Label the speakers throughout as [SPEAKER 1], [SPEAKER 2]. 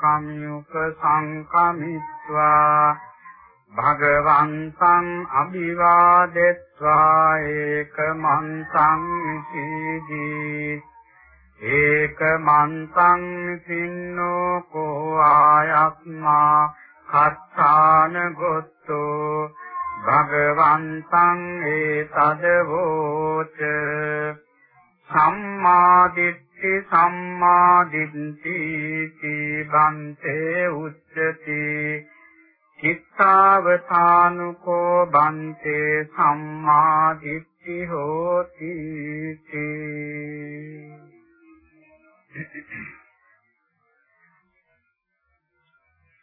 [SPEAKER 1] නුපසංකමියුප සංකමිත්වා භගවන්තං අභිවාදෙත්වා ඒකමන්තං සීදී ඒකමන්තං සින්නෝ කෝ ආයස්මා කච්ඡාන ගොත්තෝ භගවන්තං ඒතදවෝච සම්මාදිට්ඨි සම්මාදිට්ඨි බන්තේ උච්චති චිත්තාවතානුකෝ බන්තේ සම්මාදිට්ඨි හෝති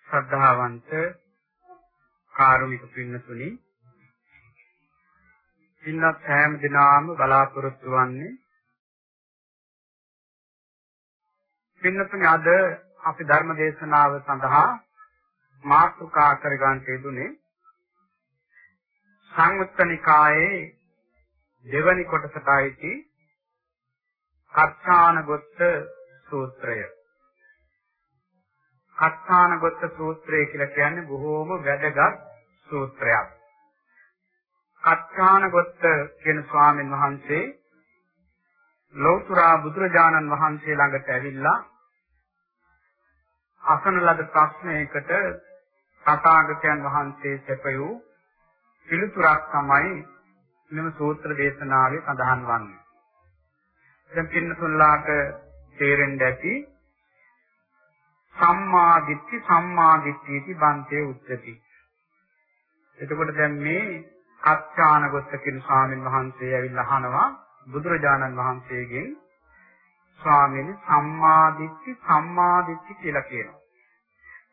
[SPEAKER 1] ශ්‍රද්ධාවන්ත කාරුණික පින්නතුනි පින්වත් හැම දිනාම බලාපොරොත්තු වන්නේ පින්නතුනි අද අපි ධර්ම දේශනාව සඳහා මාතෘකා කරගන්න යෙදුනේ සංයුත්තනිකායේ දෙවනි කොටසට අයිති කච්චානගොත්ත සූත්‍රය. කච්චානගොත්ත සූත්‍රය කියලා කියන්නේ බොහෝම වැදගත් සූත්‍රයක්. කච්චානගොත්ත කියන ස්වාමීන් වහන්සේ ලෞතර බුදුරජාණන් වහන්සේ ළඟට ඇවිල්ලා අසන ලද ප්‍රශ්නයකට තථාගතයන් වහන්සේ සැපයූ පිළිතුරක් තමයි මෙම සූත්‍ර දේශනාවේ සඳහන් වන්නේ. දැන් පින්නතුල්ලාට තේරෙන්න ඇති සම්මා දිට්ඨි සම්මා දිට්ඨිති බන්තේ උච්චති. එතකොට දැන් මේ කච්චානගොත්ත කියන ස්වාමීන් වහන්සේ ඇවිල්ලා අහනවා බුදුරජාණන් වහන්සේගෙන් ස්වාමීනි සම්මාදිට්ඨි සම්මාදිට්ඨි කියලා කියනවා.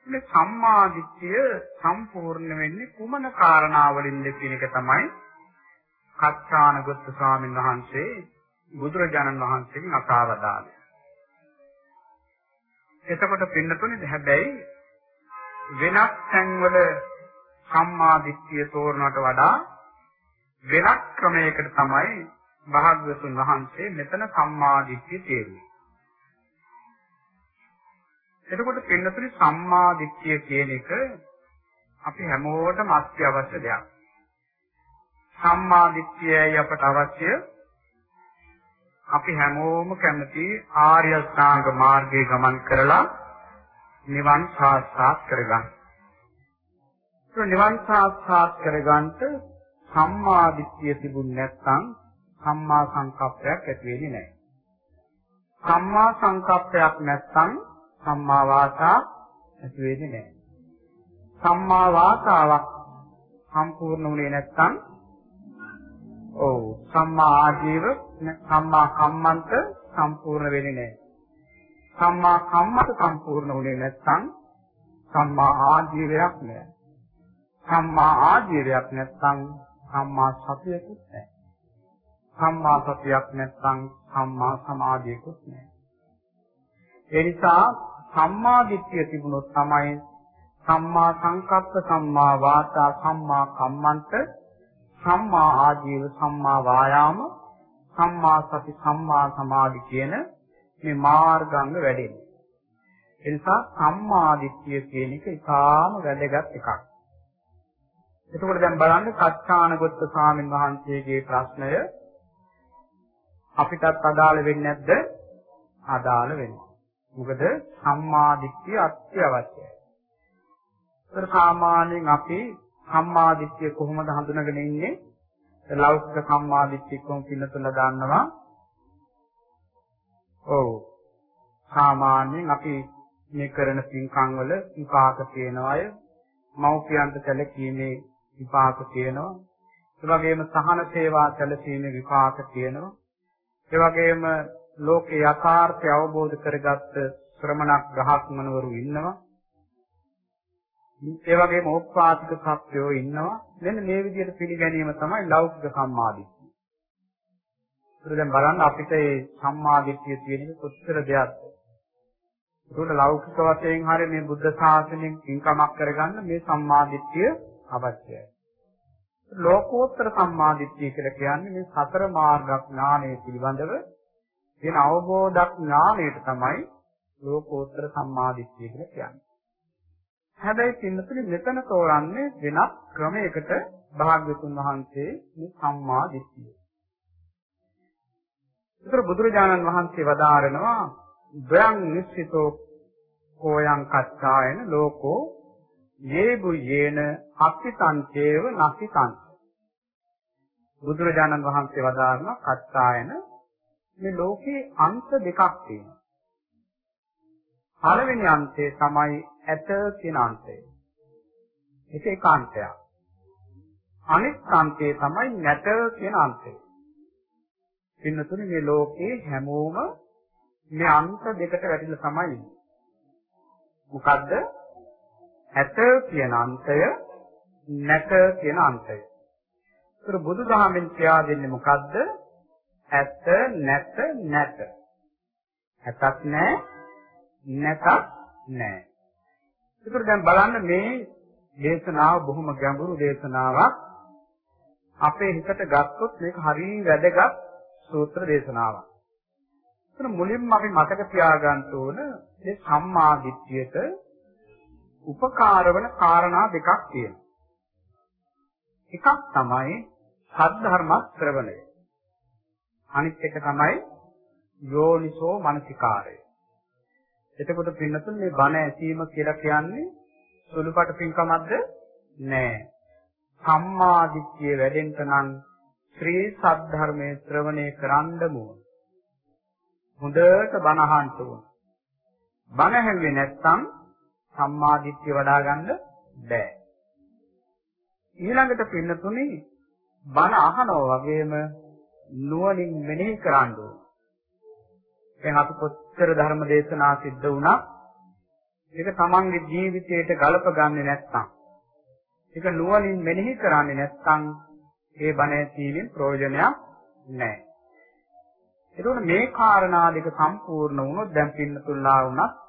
[SPEAKER 1] මේ සම්මාදිට්ඨිය සම්පූර්ණ වෙන්නේ කුමන කාරණාවලින්ද කියන එක තමයි කච්චානගොත්ත ස්වාමීන් වහන්සේ බුදුරජාණන් වහන්සේගෙන් අසාවදාළේ. එතකොට පින්නතුනේ හැබැයි වෙනත් තැන්වල සම්මාදිට්ඨිය තෝරනවට වඩා වෙනත් ක්‍රමයකට තමයි භාග්‍යවතුන් වහන්සේ මෙතන සම්මාදිට්ඨිය තේරුවේ. එතකොට පින්නතුනි සම්මාදිට්ඨිය කියන එක අපි හැමෝටම අත්‍යවශ්‍ය දෙයක්. සම්මාදිට්ඨියයි අපට අවශ්‍ය අපි හැමෝම කැමති ආර්ය අෂ්ටාංග මාර්ගයේ ගමන් කරලා නිවන් සාක්ෂාත් කරගන්න. ඒ නිවන් සාක්ෂාත් කරගන්නට සම්මා දිට්ඨිය තිබුණ නැත්නම් සම්මා සංකප්පයක් ඇති වෙන්නේ නැහැ. සම්මා සංකප්පයක් නැත්නම් සම්මා වාචා ඇති වෙන්නේ නැහැ. සම්මා වාචාවක් සම්පූර්ණ වුණේ නැත්නම් ඔව් සම්මා ආජීව සම්මා කම්මන්ත සම්පූර්ණ වෙන්නේ නැහැ. සම්මා කම්මන්ත සම්පූර්ණ වුණේ නැත්නම් සම්මා ආජීවයක් නැහැ. සම්මා ආජීවයක් නැත්නම් සම්මා සතියකුත් නැහැ. සම්මා සතියක් නැත්නම් සම්මා සමාධියකුත් නැහැ. ඒ නිසා සම්මා දිට්ඨිය තිබුණොත් තමයි සම්මා සංකප්ප සම්මා වාචා සම්මා කම්මන්ත සම්මා ආජීව සම්මා වායාම සම්මා සති සම්මා සමාධි කියන මේ මාර්ගංග වැඩෙන්නේ. ඒ නිසා සම්මා දිට්ඨිය කියන එක ඉතාම වැදගත් එකක්. එතකොට දැන් බලන්න සත්‍යානගත ස්වාමීන් වහන්සේගේ ප්‍රශ්නය අපිටත් අදාළ වෙන්නේ නැද්ද? අදාළ වෙනවා. මොකද සම්මා දිට්ඨිය අත්‍යවශ්‍යයි. ඒතර සාමාන්‍යයෙන් අපි සම්මා දිට්ඨිය කොහොමද හඳුනගෙන ඉන්නේ? ලෞකික සම්මා දිට්ඨිය කොහොම පින්නතුල දාන්නවා? ඔව්. සාමාන්‍යයෙන් අපි මේ කරන පින්කම් වල විපාක තියෙන අය මෞපියන්ට සැලකීමේ විපාක තියෙනවා. ඒ වගේම සහන සේවා සැලසීමේ විපාක තියෙනවා. ඒ වගේම ලෝකේ යථාර්ථය අවබෝධ කරගත්ත ශ්‍රමණක් ග්‍රහස්මනවරු ඉන්නවා. ඒ වගේම ඕපපාතික සත්‍යෝ ඉන්නවා. මෙන්න මේ විදිහට පිළිගැනීම තමයි ලෞකික සම්මාදිට්ඨිය. ඒක දැන් බලන්න අපිට මේ සම්මාදිට්ඨිය තියෙන කොච්චර දෙයක්ද. ඒකට ලෞකික වශයෙන් හරිය මේ බුද්ධ ශාසනයෙන් ඉන්කමක් කරගන්න මේ සම්මාදිට්ඨිය අවශ්‍යයි. ලෝකෝත්තර සම්මාදිට්ඨිය කියලා කියන්නේ මේ සතර මාර්ග ඥානය පිළිබඳව තියෙන අවබෝධ ඥානයට තමයි ලෝකෝත්තර සම්මාදිට්ඨිය කියලා කියන්නේ. හැබැයි පින්නතුනි මෙතන තෝරන්නේ වෙනත් ක්‍රමයකට භාග්‍යතුන් වහන්සේ මේ සම්මා දිට්ඨිය. ඒතර බුදුරජාණන් වහන්සේ වදාරනවා ද්වයං නිශ්චිතෝ කෝයං කච්චායන ලෝකෝ යේබු යේන අක්ඛිතං චේව නක්ඛිතං බුදුරජාණන් වහන්සේ වදාරනවා කච්චායන මේ ලෝකේ අංශ දෙකක් තියෙනවා පළවෙනි අංශය තමයි ඇත කියන අංශය. ඒක ඒකාන්තයක්. අනිත් අංශය තමයි නැත කියන අංශය. පින්නතුනේ මේ ලෝකේ හැමෝම මේ අංශ දෙකට වැටිලා තමයි ඉන්නේ. මොකද්ද? ඇත කියන අංශය නැත කියන අංශය. ඒතර බුදුදහමෙන් කියා දෙන්නේ මොකද්ද? ඇත නැත නැත. ඇතක් නැහැ නැතක් නැහැ. ඒකට දැන් බලන්න මේ දේශනාව බොහොම ගැඹුරු දේශනාවක්. අපේ හිතට ගත්තොත් මේක හරිය වැදගත් සූත්‍ර දේශනාවක්. ඒත් මුලින්ම අපි මතක තියාගන්න ඕන මේ සම්මා දිට්ඨියට උපකාර වන කාරණා දෙකක් තියෙනවා. එකක් තමයි සද්ධර්ම ශ්‍රවණය. අනිත් එක තමයි යෝනිසෝ මනසිකාරය. එතකොට පින්නතුන් මේ බණ ඇසීම කියලා කියන්නේ සුළුපට පින්කමක්ද? නෑ. සම්මා දිට්ඨිය වැඩෙන්න නම් ශ්‍රී සද්ධර්මයේ ශ්‍රවණය කරන්න ඕන. හොඳට බණ අහන්න ඕන. බණ ඇහුවේ නැත්නම් සම්මා දිට්ඨිය වඩා ගන්න බෑ. ඊළඟට පින්නතුනේ බණ අහනවා වගේම නුවණින් මෙනෙහි කරන්න ඕන. දැන් අපි කොච්චර ධර්ම දේශනා සිද්ධ වුණා ඒක තමන්ගේ ජීවිතයට ගලප ගන්නේ නැත්නම් ඒක නුවණින් මෙනෙහි කරන්නේ නැත්නම් ඒ බණ ඇසීමෙන් ප්‍රයෝජනයක් නැහැ. ඒකෝන මේ කාරණා දෙක සම්පූර්ණ වුණොත් දැන් පින්නතුල්ලා වුණත්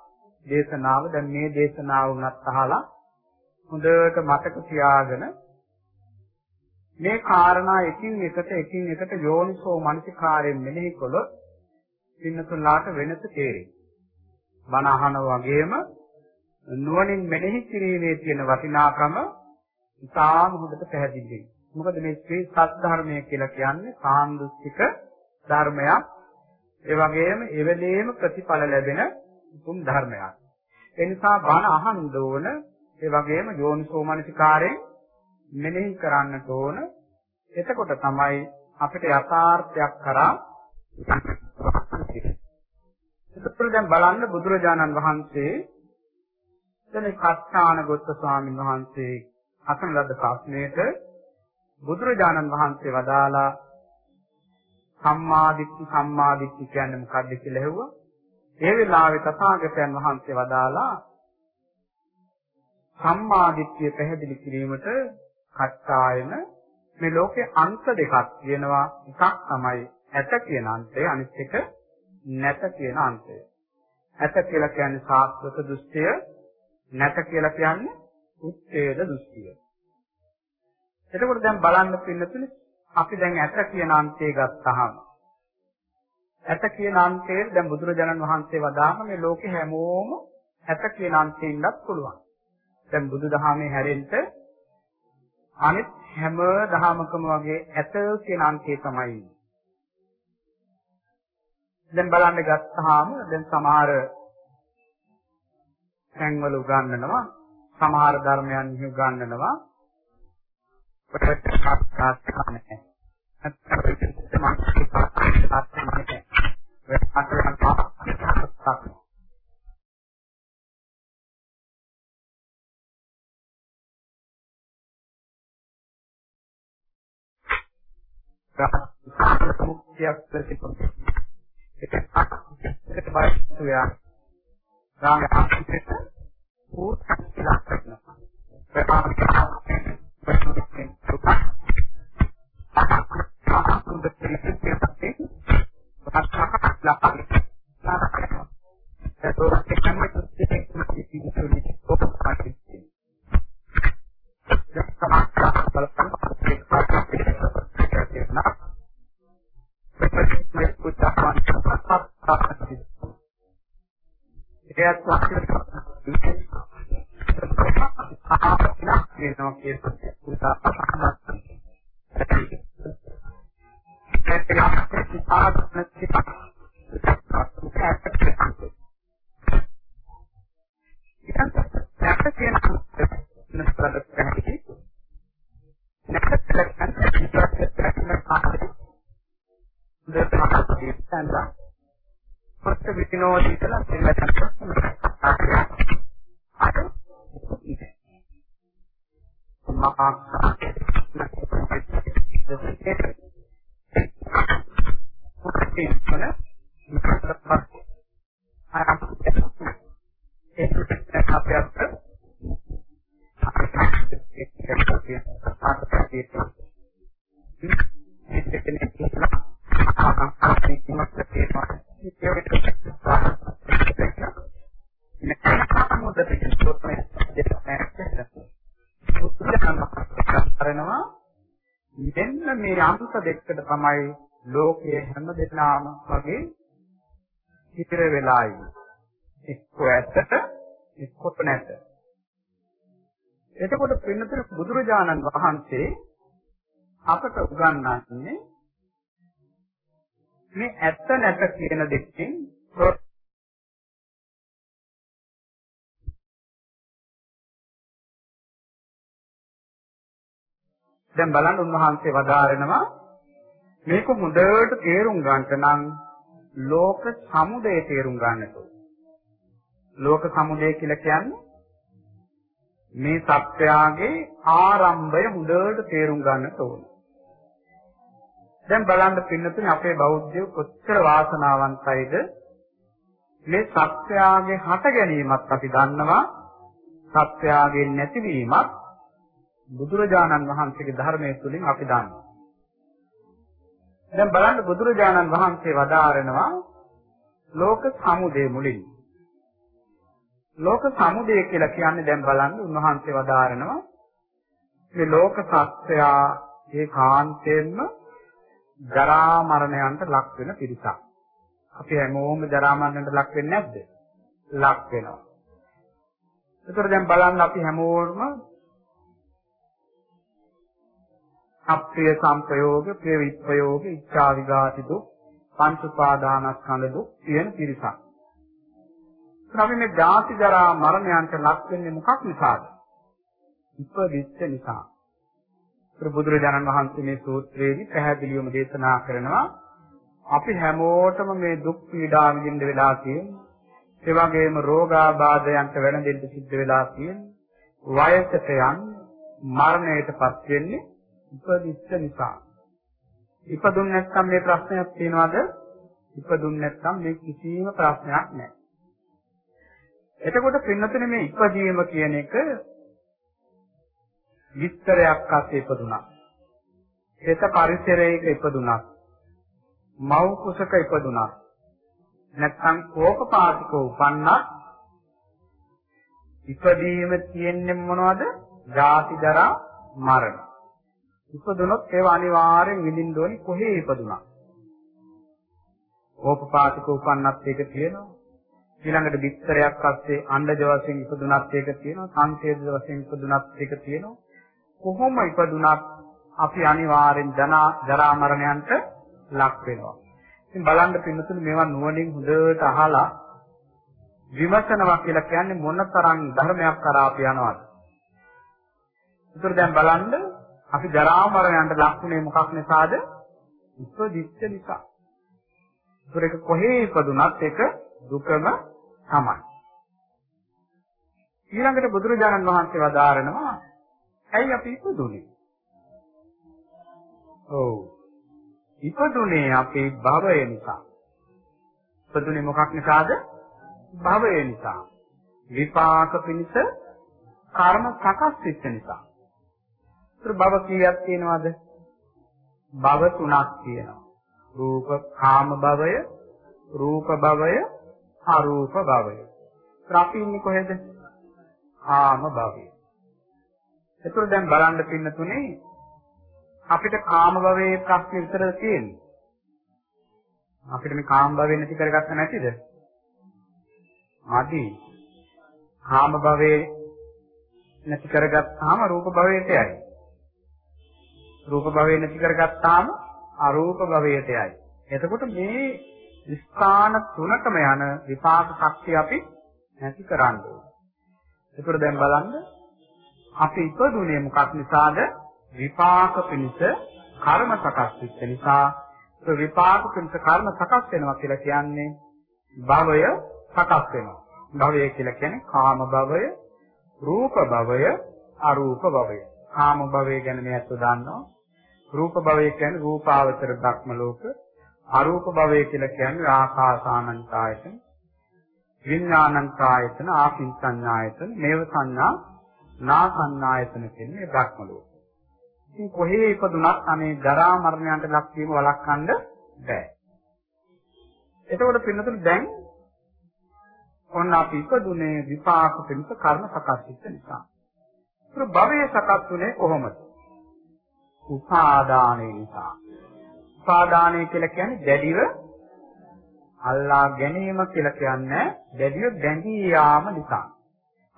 [SPEAKER 1] දේශනාව දැන් මේ දේශනාව වුණත් අහලා හොඳට මතක තියාගෙන මේ කාරණා එකින් එකට එකින් එකට යෝනිසෝ මනසිකාරයෙන් මෙනෙහි කළොත් පින්නතුල්ලාට වෙනස තේරෙයි. බණ අහන වගේම නුවණින් මෙනෙහි කිරීමේ තියෙන වටිනාකම ඉතාම හොඳට පැහැදිලි මොකද මේ ශ්‍රී සත්‍ය කියලා කියන්නේ සාන්දෘෂ්ටික ධර්මයක්. ඒ වගේම එවෙලේම ප්‍රතිඵල ලැබෙන උතුම් ධර්මයක්. ඒ නිසා බණ අහන්න ඕන ඒ වගේම යෝනිසෝමනසිකාරයෙන් මෙනෙහි කරන්නට ඕන. එතකොට තමයි අපිට යථාර්ථයක් කරා ඒකත් දැන් බලන්න බුදුරජාණන් වහන්සේ දැන් කස්ථාන ගොත්ත ස්වාමීන් වහන්සේ අසන ලද ප්‍රශ්නයට බුදුරජාණන් වහන්සේ වදාලා සම්මාදිට්ඨි සම්මාදිට්ඨි කියන්නේ මොකක්ද කියලා ඇහුවා. ඒ වෙලාවේ තථාගතයන් වහන්සේ වදාලා සම්මාදිට්ඨිය පැහැදිලි කිරීමට කච්චායන මේ ලෝකේ අන්ත දෙකක් තියෙනවා. එකක් තමයි ඇත කියන අන්තය අනිත් එක නැත කියන අන්තය. ඇත කියලා කියන්නේ සාස්වත දෘෂ්ටිය, නැත කියලා කියන්නේ උච්ඡේද දෘෂ්ටිය. එතකොට දැන් බලන්න පින්නතුනේ අපි දැන් ඇත කියන අන්තය ගත්තාම ඇත කියන අන්තයේ දැන් බුදුරජාණන් වහන්සේ වදාම මේ ලෝකේ හැමෝම ඇත කියන අන්තයෙන් ඉන්නත් පුළුවන්. දැන් බුදුදහමේ හැරෙන්න අනිත් හැම දහමකම වගේ ඇත කියන අන්තය තමයි ඉන්නේ. දැන් බලන්න ගත්තාම දැන් සමහර තැන්වල උගන්වනවා සමහර ධර්මයන් උගන්වනවා මුක්තියක් ප්‍රතිපදිත ඒක බයිස්තුයා රාග ආපිට පූර්ණ ලක්ෂණ. ප්‍රකාශ තමයි බුදුරජාණන් වහන්සේ අපට උගන්වන්නේ මේ ඇත්ත නැත කියන දෙකෙන් දැන් බලන්න උන්වහන්සේ වදාරනවා මේක හොඳට තේරුම් ගන්නට නම් ලෝක සමුදය තේරුම් ගන්නට ලෝක සමුදය කියලා කියන්නේ මේ සත්‍යයගේ ආරම්භය හොඳට තේරුම් ගන්නට ඕන. දැන් බලන්න පින්නතුනේ අපේ බෞද්ධයෝ කොච්චර වාසනාවන්තයිද මේ සත්‍යයගේ හට ගැනීමත් අපි දන්නවා සත්‍යයගේ නැතිවීමත් බුදුරජාණන් වහන්සේගේ ධර්මයේ තුලින් අපි දන්නවා. දැන් බලන්න බුදුරජාණන් වහන්සේ වදාරනවා ලෝක සමුදය මුලින්. ලෝක සමුදය කියලා කියන්නේ දැන් බලන්න උන්වහන්සේ වදාරනවා මේ ලෝක සත්‍යය ඒකාන්තයෙන්ම ජරා මරණයන්ට ලක් වෙන පිරිසක්. අපි හැමෝම ජරා මරණයට ලක් වෙන්නේ නැද්ද? ලක් වෙනවා. ඒතර දැන් බලන්න අපි හැමෝම අප්‍රිය සංපයෝග, ප්‍රිය විප්‍රයෝග, ඉච්ඡා විඝාති දුක්, පංච උපාදානස්කන්ධ දුක් කියන පිරිසක්. අපි මේ ජාති ජරා මරණයන්ට ලක් වෙන්නේ මොකක් නිසාද? ඉපදිච්ච නිසා. බුදුරජාණන් වහන්සේ මේ සූත්‍රයේදී පැහැදිලිවම දේශනා කරනවා අපි හැමෝටම මේ දුක් පීඩා විඳින්න වෙලා තියෙන්නේ. ඒ වගේම රෝගාබාධයන්ට වැළඳෙන්න සිද්ධ වෙලා තියෙන්නේ. වයසට යන්නේ මරණයටපත් වෙන්නේ ඉපදිච්ච නිසා. ඉපදුන් නැත්නම් මේ ප්‍රශ්නයක් තියනවාද? ඉපදුන් නැත්නම් මේ කිසිම ප්‍රශ්නයක් නැහැ. එතකොට පින්නතනේ මේ ඉපදීම කියන එක විස්තරයක් අස්සේ ඉපදුනා. ඒත පරිසරයක ඉපදුනා. මව් කුසක ඉපදුනා. නැත්නම් කෝපපාතික උපන්නා. ඉපදීම තියෙන්නේ මොනවද? ජාති ජරා මරණ. ඉපදුනොත් ඒව අනිවාර්යෙන් විඳින්න ඕනි කොහේ ඉපදුනා. ඕපපාතික උපන්නත් ඒක තියෙනවා. ඊළඟට විස්තරයක් අස්සේ අණ්ඩජ වශයෙන් ඉපදුනත් ඒක තියෙනවා. සංකේත වශයෙන් ඉපදුනත් ඒක තියෙනවා. කොහොම ඉපදුනත් අපි අනිවාර්යෙන් ජරා මරණයන්ට ලක් වෙනවා. ඉතින් බලන්න පින්නතුනි මේවා නුවණින් හොඳට අහලා විමසනවා කියලා කියන්නේ මොනතරම් ධර්මයක් කරා අපි යනවද? ඒතර දැන් බලන්න අපි ජරා මරණයන්ට ලක්ුනේ මොකක් නිසාද? ඉපදිච්ච නිසා. ඒක කොහේ ඉපදුනත් ඒක දුකම තමයි. ඊළඟට බුදුරජාණන් වහන්සේ වදාරනවා ඇයි අපි ඉපදුනේ? ඔව්. ඉපදුනේ අපේ භවය නිසා. ඉපදුනේ මොකක් නිසාද? භවය නිසා. විපාක පිණිස කර්ම සකස් වෙච්ච නිසා. ඒතර භව කීයක් තියෙනවද? භව තුනක් තියෙනවා. රූප කාම භවය, රූප භවය, අරූප භවය. අපි ඉන්නේ කොහෙද? කාම භවයේ. ඒතර දැන් බලන්න පින්න තුනේ අපිට කාම භවයේ ප්‍රශ්නේ විතර තියෙන්නේ. අපිට මේ කාම භවය නැති කරගත්ත නැතිද? ආදී කාම භවයේ නැති කරගත්තාම රූප භවයට යයි. රූප භවය නැති කරගත්තාම අරූප භවයට යයි. එතකොට මේ ස්ථාන තුනකම යන විපාක ශක්තිය අපි නැති කරන්න ඕනේ. ඒකට දැන් බලන්න අපි ඉපදුනේ මොකක් නිසාද? විපාක පිණිස කර්ම සකස් වෙච්ච නිසා ඒ විපාක පිණිස කර්ම සකස් වෙනවා කියලා කියන්නේ භවය සකස් වෙනවා. භවය කියලා කියන්නේ කාම භවය, රූප භවය, අරූප භවය. කාම භවය ගැන මේ අත දන්නවා. රූප භවය කියන්නේ රූපාවචර ධක්ම ලෝක. අරූප භවය කියලා කියන්නේ ආකාසානන්තායතන. විඥානන්තායතන, ආකින්සඤ්ඤායතන, මේව සංඥා, නාසඤ්ඤායතන කියන්නේ ධක්ම ලෝක. ඉතින් කොහේ ඉපදුනත් අනේ ජරා මරණයන්ට ලක් වීම වළක්වන්න බෑ. එතකොට පින්නතුන් දැන් ඔන්න අපි ඉපදුනේ විපාක පිණිස කර්ම සකස් වෙච්ච නිසා. ඒක භවයේ සකස් වුනේ කොහොමද? උපාදානයේ නිසා. උපාදානය කියලා කියන්නේ දැඩිව අල්ලා ගැනීම කියලා කියන්නේ දැඩිව බැඳී යාම නිසා.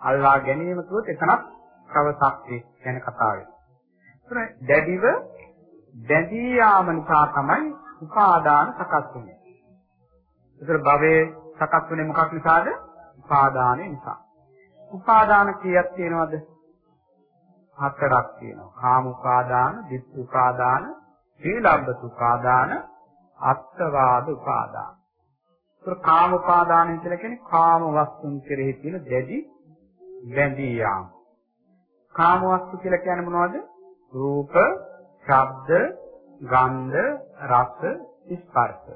[SPEAKER 1] අල්ලා ගැනීම කියොත් එතනක් කවසක් ගැන කතා වෙනවා. දැඩිව බැඳී යාම නිසා තමයි උපාදාන සකස් වෙන්නේ. ඒතර භවයේ සකස් වෙන්නේ මොකක් නිසාද? උපාදානය නිසා. උපාදාන කීයක් තියෙනවද? හතරක් තියෙනවා. කාම උපාදාන, ditth උපාදාන, සීලබ්බත උපාදාන, අත්වාද උපාදාන. ඒක කාම උපාදානය කියලා කියන්නේ කාම වස්තුන් කෙරෙහි තියෙන දැඩි බැඳී යාම. කාම වස්තු කියලා කියන්නේ මොනවද? රූප, ශබ්ද, ගන්ධ, රස, ස්පර්ශ.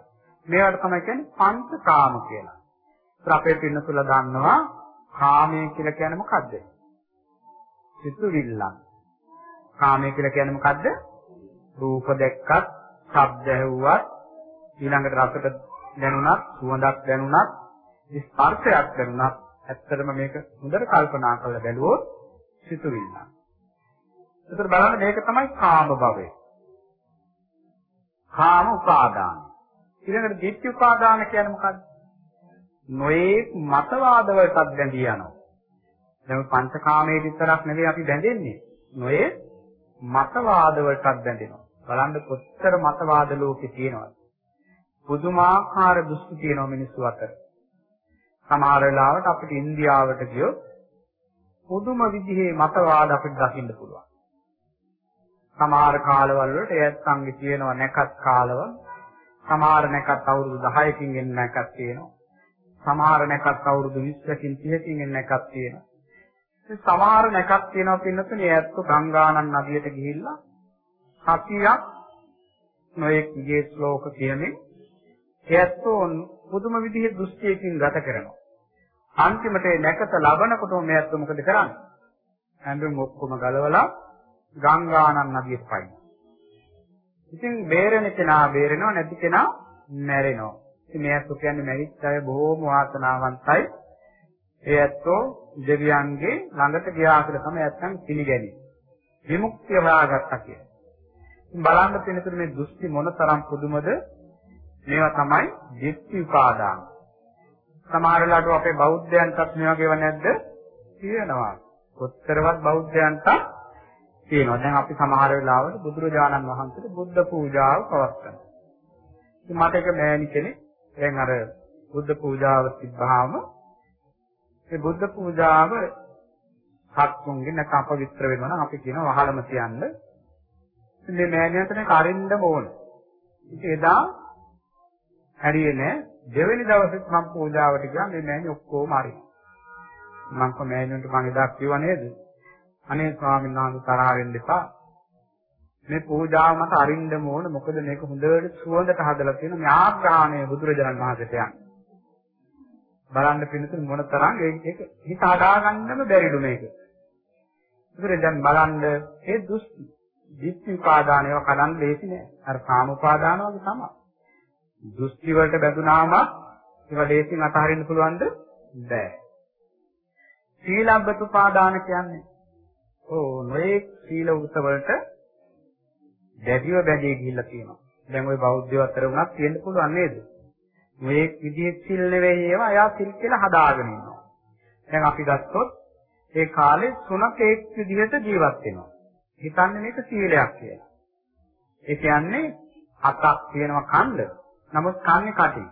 [SPEAKER 1] මේවට තමයි කියන්නේ පංච කාම කියලා. ඒත් අපේ පින්නතුල දන්නවා කාමය කියලා කියන්නේ මොකද්ද? සිතුවිල්ලක්. කාමය කියලා කියන්නේ මොකද්ද? රූප දැක්කත්, ශබ්ද ඇහුවත්, ඊළඟට රසට දැනුණත්, සුවඳක් දැනුණත්, ස්පර්ශයක් දැනුණත්, ඇත්තටම මේක හොඳට කල්පනා කරලා බැලුවොත් සිතුවිල්ලක්. ඒතර බලන්න මේක තමයි කාම භවය. කාම උපාදාන. ඊළඟට ditthi උපාදාන කියන්නේ මොකද්ද? නොයේ මතවාද වලටත් බැඳී යනවා. දැන් පංචකාමයේ විතරක් නෙවෙයි අපි බැඳෙන්නේ. නොයේ මතවාද වලටත් බැඳෙනවා. බලන්න කොච්චර මතවාද ලෝකේ තියෙනවද? පුදුමාකාර දෘෂ්ටි තියෙනවා මිනිස්සු අතර. සමහර වෙලාවට අපිට ඉන්දියාවට ගියොත් පුදුම විදිහේ මතවාද අපිට දකින්න පුළුවන්. සමහර කාලවල වලට ඒත් සංගි තියෙනවා නැකත් කාලවල. සමහර නැකත් අවුරුදු 10කින් එන්න නැකත් තියෙනවා. සමහර නැකත් අවුරුදු 20කින් 30කින් එන්න එකක් තියෙනවා. ඒ සමහර නැකක් තියෙනවා පින්නතුනේ ඇත්ත ගංගානන් නදියට ගිහිල්ලා සතියක් නොඑක් විජේ ශ්ලෝක කියන්නේ ඇත්තෝ පුදුම විදිහේ දෘෂ්ටියකින් ගත කරනවා. අන්තිමට නැකත ලබනකොට මේ ඇත්ත මොකද කරන්නේ? හැඳුම් ඔක්කොම ගලවලා ගංගානන් නදියට පයින්. ඉතින් බේරෙන කෙනා බේරෙනවා නැති කෙනා මැරෙනවා. ඉතින් මේ අත්ෝ කියන්නේ මැරිච්ච අය බොහෝම වාසනාවන්තයි. ඒ ඇත්තෝ දෙවියන්ගේ ළඟට ගියා කියලා තමයි ඇත්තන් පිළිගන්නේ. විමුක්තිය හොයාගත්තා කියලා. ඉතින් බලන්න පිළිතුරු මේ දෘෂ්ටි මොනතරම් පුදුමද? මේවා තමයි දිට්ඨි උපාදාන. සමහර වෙලාවට අපේ බෞද්ධයන්ටත් මේ වගේව නැද්ද? තියෙනවා. කොතරවත් බෞද්ධයන්ට තියෙනවා. දැන් අපි සමහර වෙලාවට බුදුරජාණන් වහන්සේට බුද්ධ පූජාව පවත්වනවා. ඉතින් මට එක මෑණි කෙනෙක් දැන් අර බුද්ධ පූජාව තිබ්බහම ඒ බුද්ධ පූජාව සත්තුන්ගේ නැත්නම් අපවිත්‍ර වෙනවා නම් අපි කියන වහලම තියන්න. මේ මෑණියන්ට මේක අරින්න ඕන. ඉතින් එදා හරියේ නෑ දෙවෙනි දවසෙත් මම පූජාවට ගියා මේ මෑණි ඔක්කොම අරින්න. මම කො මෑණියන්ට මම එදා කිව්වා නේද? අනේ ස්වාමීන් වහන්සේ තරහ වෙන්න එපා. මේ පූජාව මත අරින්නම ඕන මොකද මේක හොඳට සුවඳට හදලා තියෙන මේ ආග්‍රහණය බුදුරජාණන් වහන්සේට යන. බලන්න පිළිතුරු මොන තරම් ඒක හිත හදාගන්නම බැරිලු මේක. ඒකෙන් දැන් බලන්න ඒ දුස්ති දිට්ඨි උපාදානයව කඩන්න ලේසි නෑ. අර කාම උපාදාන වගේ තමයි. දෘෂ්ටි වලට බැඳුනාම ඒවා ලේසියෙන් අතහරින්න පුළුවන්ද? බෑ. සීලබ්බත උපාදාන කියන්නේ ඕ නොයේ සීල උත වලට දැඩිව බැඳී ගිහිල්ලා තියෙනවා. දැන් ওই බෞද්ධයෝ අතර වුණත් තියෙන්න පුළුවන් නේද? මේ විදිහේ සිල් නෙවෙයි ඒවා එයා සිල් කියලා හදාගෙන ඉන්නවා. දැන් අපි ගත්තොත් ඒ කාලේ සුනකෙක් විදිහට ජීවත් වෙනවා. හිතන්නේ මේක සීලයක් කියලා. ඒ කියන්නේ අතක් තියෙනවා කන්ද. නමුත් කන්නේ කටින්.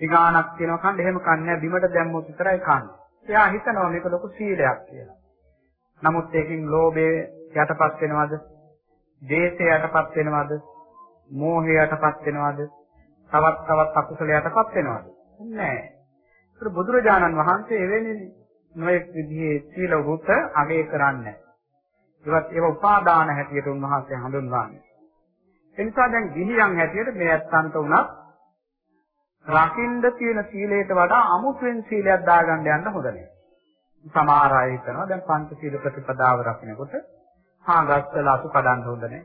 [SPEAKER 1] ඊගානක් තියෙනවා කන්ද එහෙම කන්නේ බිමට දැම්මොත් විතරයි කන්නේ. එයා හිතනවා මේක ලොකු සීලයක් කියලා. නමුත් ඒකෙන් ලෝභය යටපත් වෙනවද? දේශය යටපත් වෙනවද? මෝහය යටපත් වෙනවද? තවත් තවත් අකුසල යටපත් වෙනවද? නැහැ. ඒක බුදුරජාණන් වහන්සේ එවැනි නොයෙක් විදිහේ සීල වෘත අගය කරන්නේ ඒවත් ඒව උපාදාන හැටියට උන්වහන්සේ හඳුන්වන්නේ. ඒ නිසා දැන් ගිහියන් හැටියට මේ ඇත්තන්ට උනත් රකින්න තියෙන සීලයට වඩා අමුතුවෙන් සීලයක් දාගන්න යන්න හොඳ නැහැ. සමහර අය හිතනවා දැන් පංච සීල ප්‍රතිපදාව රකින්නකොට හා ගස්වල අසු කඩන්න හොඳ නැහැ.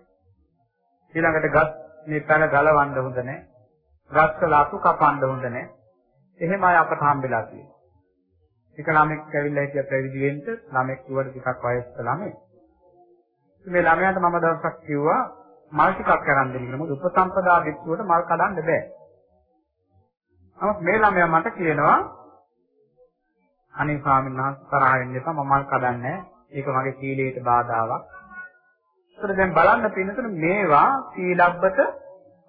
[SPEAKER 1] ඊළඟට ගස් මේ පැල ගලවන්න හොඳ නැහැ. ගස්වල අසු කපන්න හොඳ නැහැ. එහෙම අය අපට හම්බෙලා තියෙනවා. එක ළමෙක් ඇවිල්ලා හිටිය පැවිදි වෙන්න ළමෙක් කිව්වට ටිකක් වයස්ක ළමෙක්. මේ ළමයාට මම දවසක් කිව්වා මල් ටිකක් අරන් දෙන්න කියලා. මොකද උපසම්පදා බිත්තුවට මල් කඩන්න බෑ. නමුත් මේ ළමයා මට කියනවා අනේ ස්වාමීන් වහන්සේ තරහ වෙන්න එපා මම මල් කඩන්නේ ඒක මගේ සීලයට බාධාවක්. ඒතර දැන් බලන්න පින්නතුන මේවා සීලබ්බත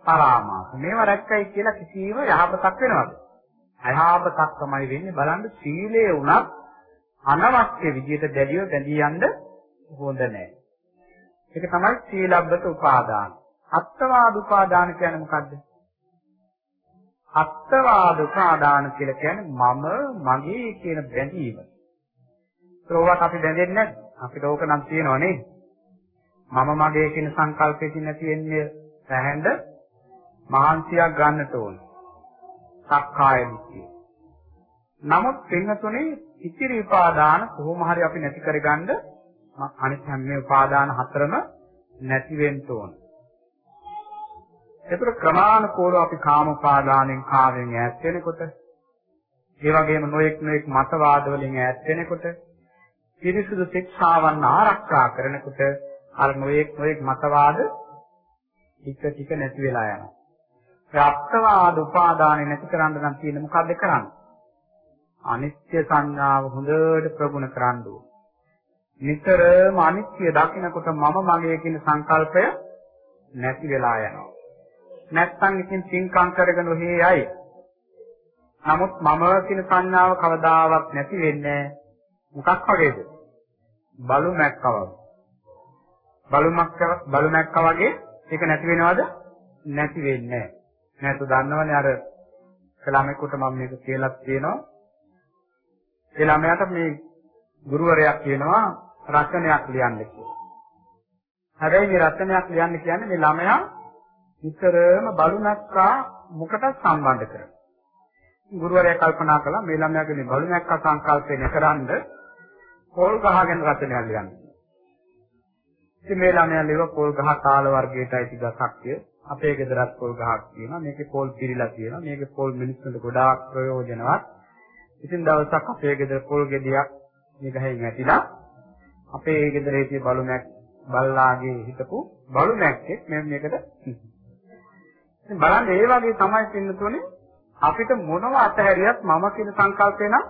[SPEAKER 1] පරාමාස. මේවා රැක්කයි කියලා කිසිම යහපතක් වෙනවද? අයහපතක් තමයි වෙන්නේ බලන්න සීලය උනත් අනවශ්‍ය විදියට දැඩිව බැඳී යන්න හොඳ නැහැ. ඒක තමයි සීලබ්බත උපාදාන. අත්වාද උපාදාන කියන්නේ මොකද්ද? අත්වාද උපාදාන කියලා කියන්නේ මම මගේ කියන බැඳීම. ඒකවත් අපි බැඳෙන්නේ නැද්ද? අපිට ඕක නම් තියෙනව නේද? මම මගේ කියන සංකල්පයකින් නැති වෙන්නේ පැහැඳ මහන්සියක් ගන්නට ඕන. සක්කාය දිට්ඨිය. නමුත් පින්තුනේ ඉතිරි උපාදාන කොහොම හරි අපි නැති කරගන්න අනිත් හැම උපාදාන හතරම නැති වෙන්න ඕන. ඒතර ක්‍රමානුකූලව අපි කාම උපාදානෙන් කාමෙන් ඈත් වෙනකොට ඒ වගේම නොඑක් නොඑක් මතවාද වලින් ඈත් වෙනකොට පිරිසුදු ශික්ෂාවන් ආරක්ෂා කරනකොට අර නොඑක් නොඑක් මතවාද ටික ටික නැති වෙලා යනවා. ප්‍රාප්තවාද උපාදානෙ නැති කරන්න නම් තියෙන්නේ මොකද්ද කරන්නේ? අනිත්‍ය සංඥාව හොඳට ප්‍රගුණ කරන්න ඕන. නිතරම අනිත්‍ය දකිනකොට මම මගේ කියන සංකල්පය නැති වෙලා යනවා. නැත්තම් ඉතින් තින්කම් කරගෙන ඔහේ යයි. නමුත් මම කියන සංඥාව කවදාවත් නැති වෙන්නේ මොකක් වගේද? බලු මැක්කා වගේ. බලු මැක්කා බලු මැක්කා වගේ ඒක නැති වෙනවද? නැති වෙන්නේ නැහැ. නැතු දන්නවනේ අර ළමයෙකුට මම මේක කියලා තියෙනවා. ඒ ළමයාට මේ ගුරුවරයා කියනවා රචනයක් ලියන්න කියලා. හැබැයි මේ රචනයක් ලියන්න කියන්නේ මේ ළමයා නිතරම බලුණක්කා මොකටද සම්බන්ධ කරන්නේ. ගුරුවරයා කල්පනා කළා මේ ළමයාගේ මේ බලුණක්කා සංකල්පේ නැකරනද පොල් ගහගෙන රචනයක් ලියන්න. ඉතින් මේ ළමයා ලියව පොල් ගහ කාල වර්ගයටයි ටිකක් ශක්තිය. අපේ ගෙදරත් පොල් ගහක් තියෙනවා. මේකේ පොල් පිරීලා තියෙනවා. මේකේ පොල් මිනිස්සුන්ට ගොඩාක් ප්‍රයෝජනවත්. ඉතින් දවසක් අපේ ගෙදර පොල් ගෙඩියක් මේ ගහෙන් ඇතිලා අපේ ගෙදර හිටිය බලුණක් බල්ලාගේ හිටපු බලුණක්ෙක් මේ මේකට ඉතින් බලන්න ඒ වගේ තමයි පින්නතුනේ අපිට මොනව අතහැරියත් මම කියන සංකල්පේ නම්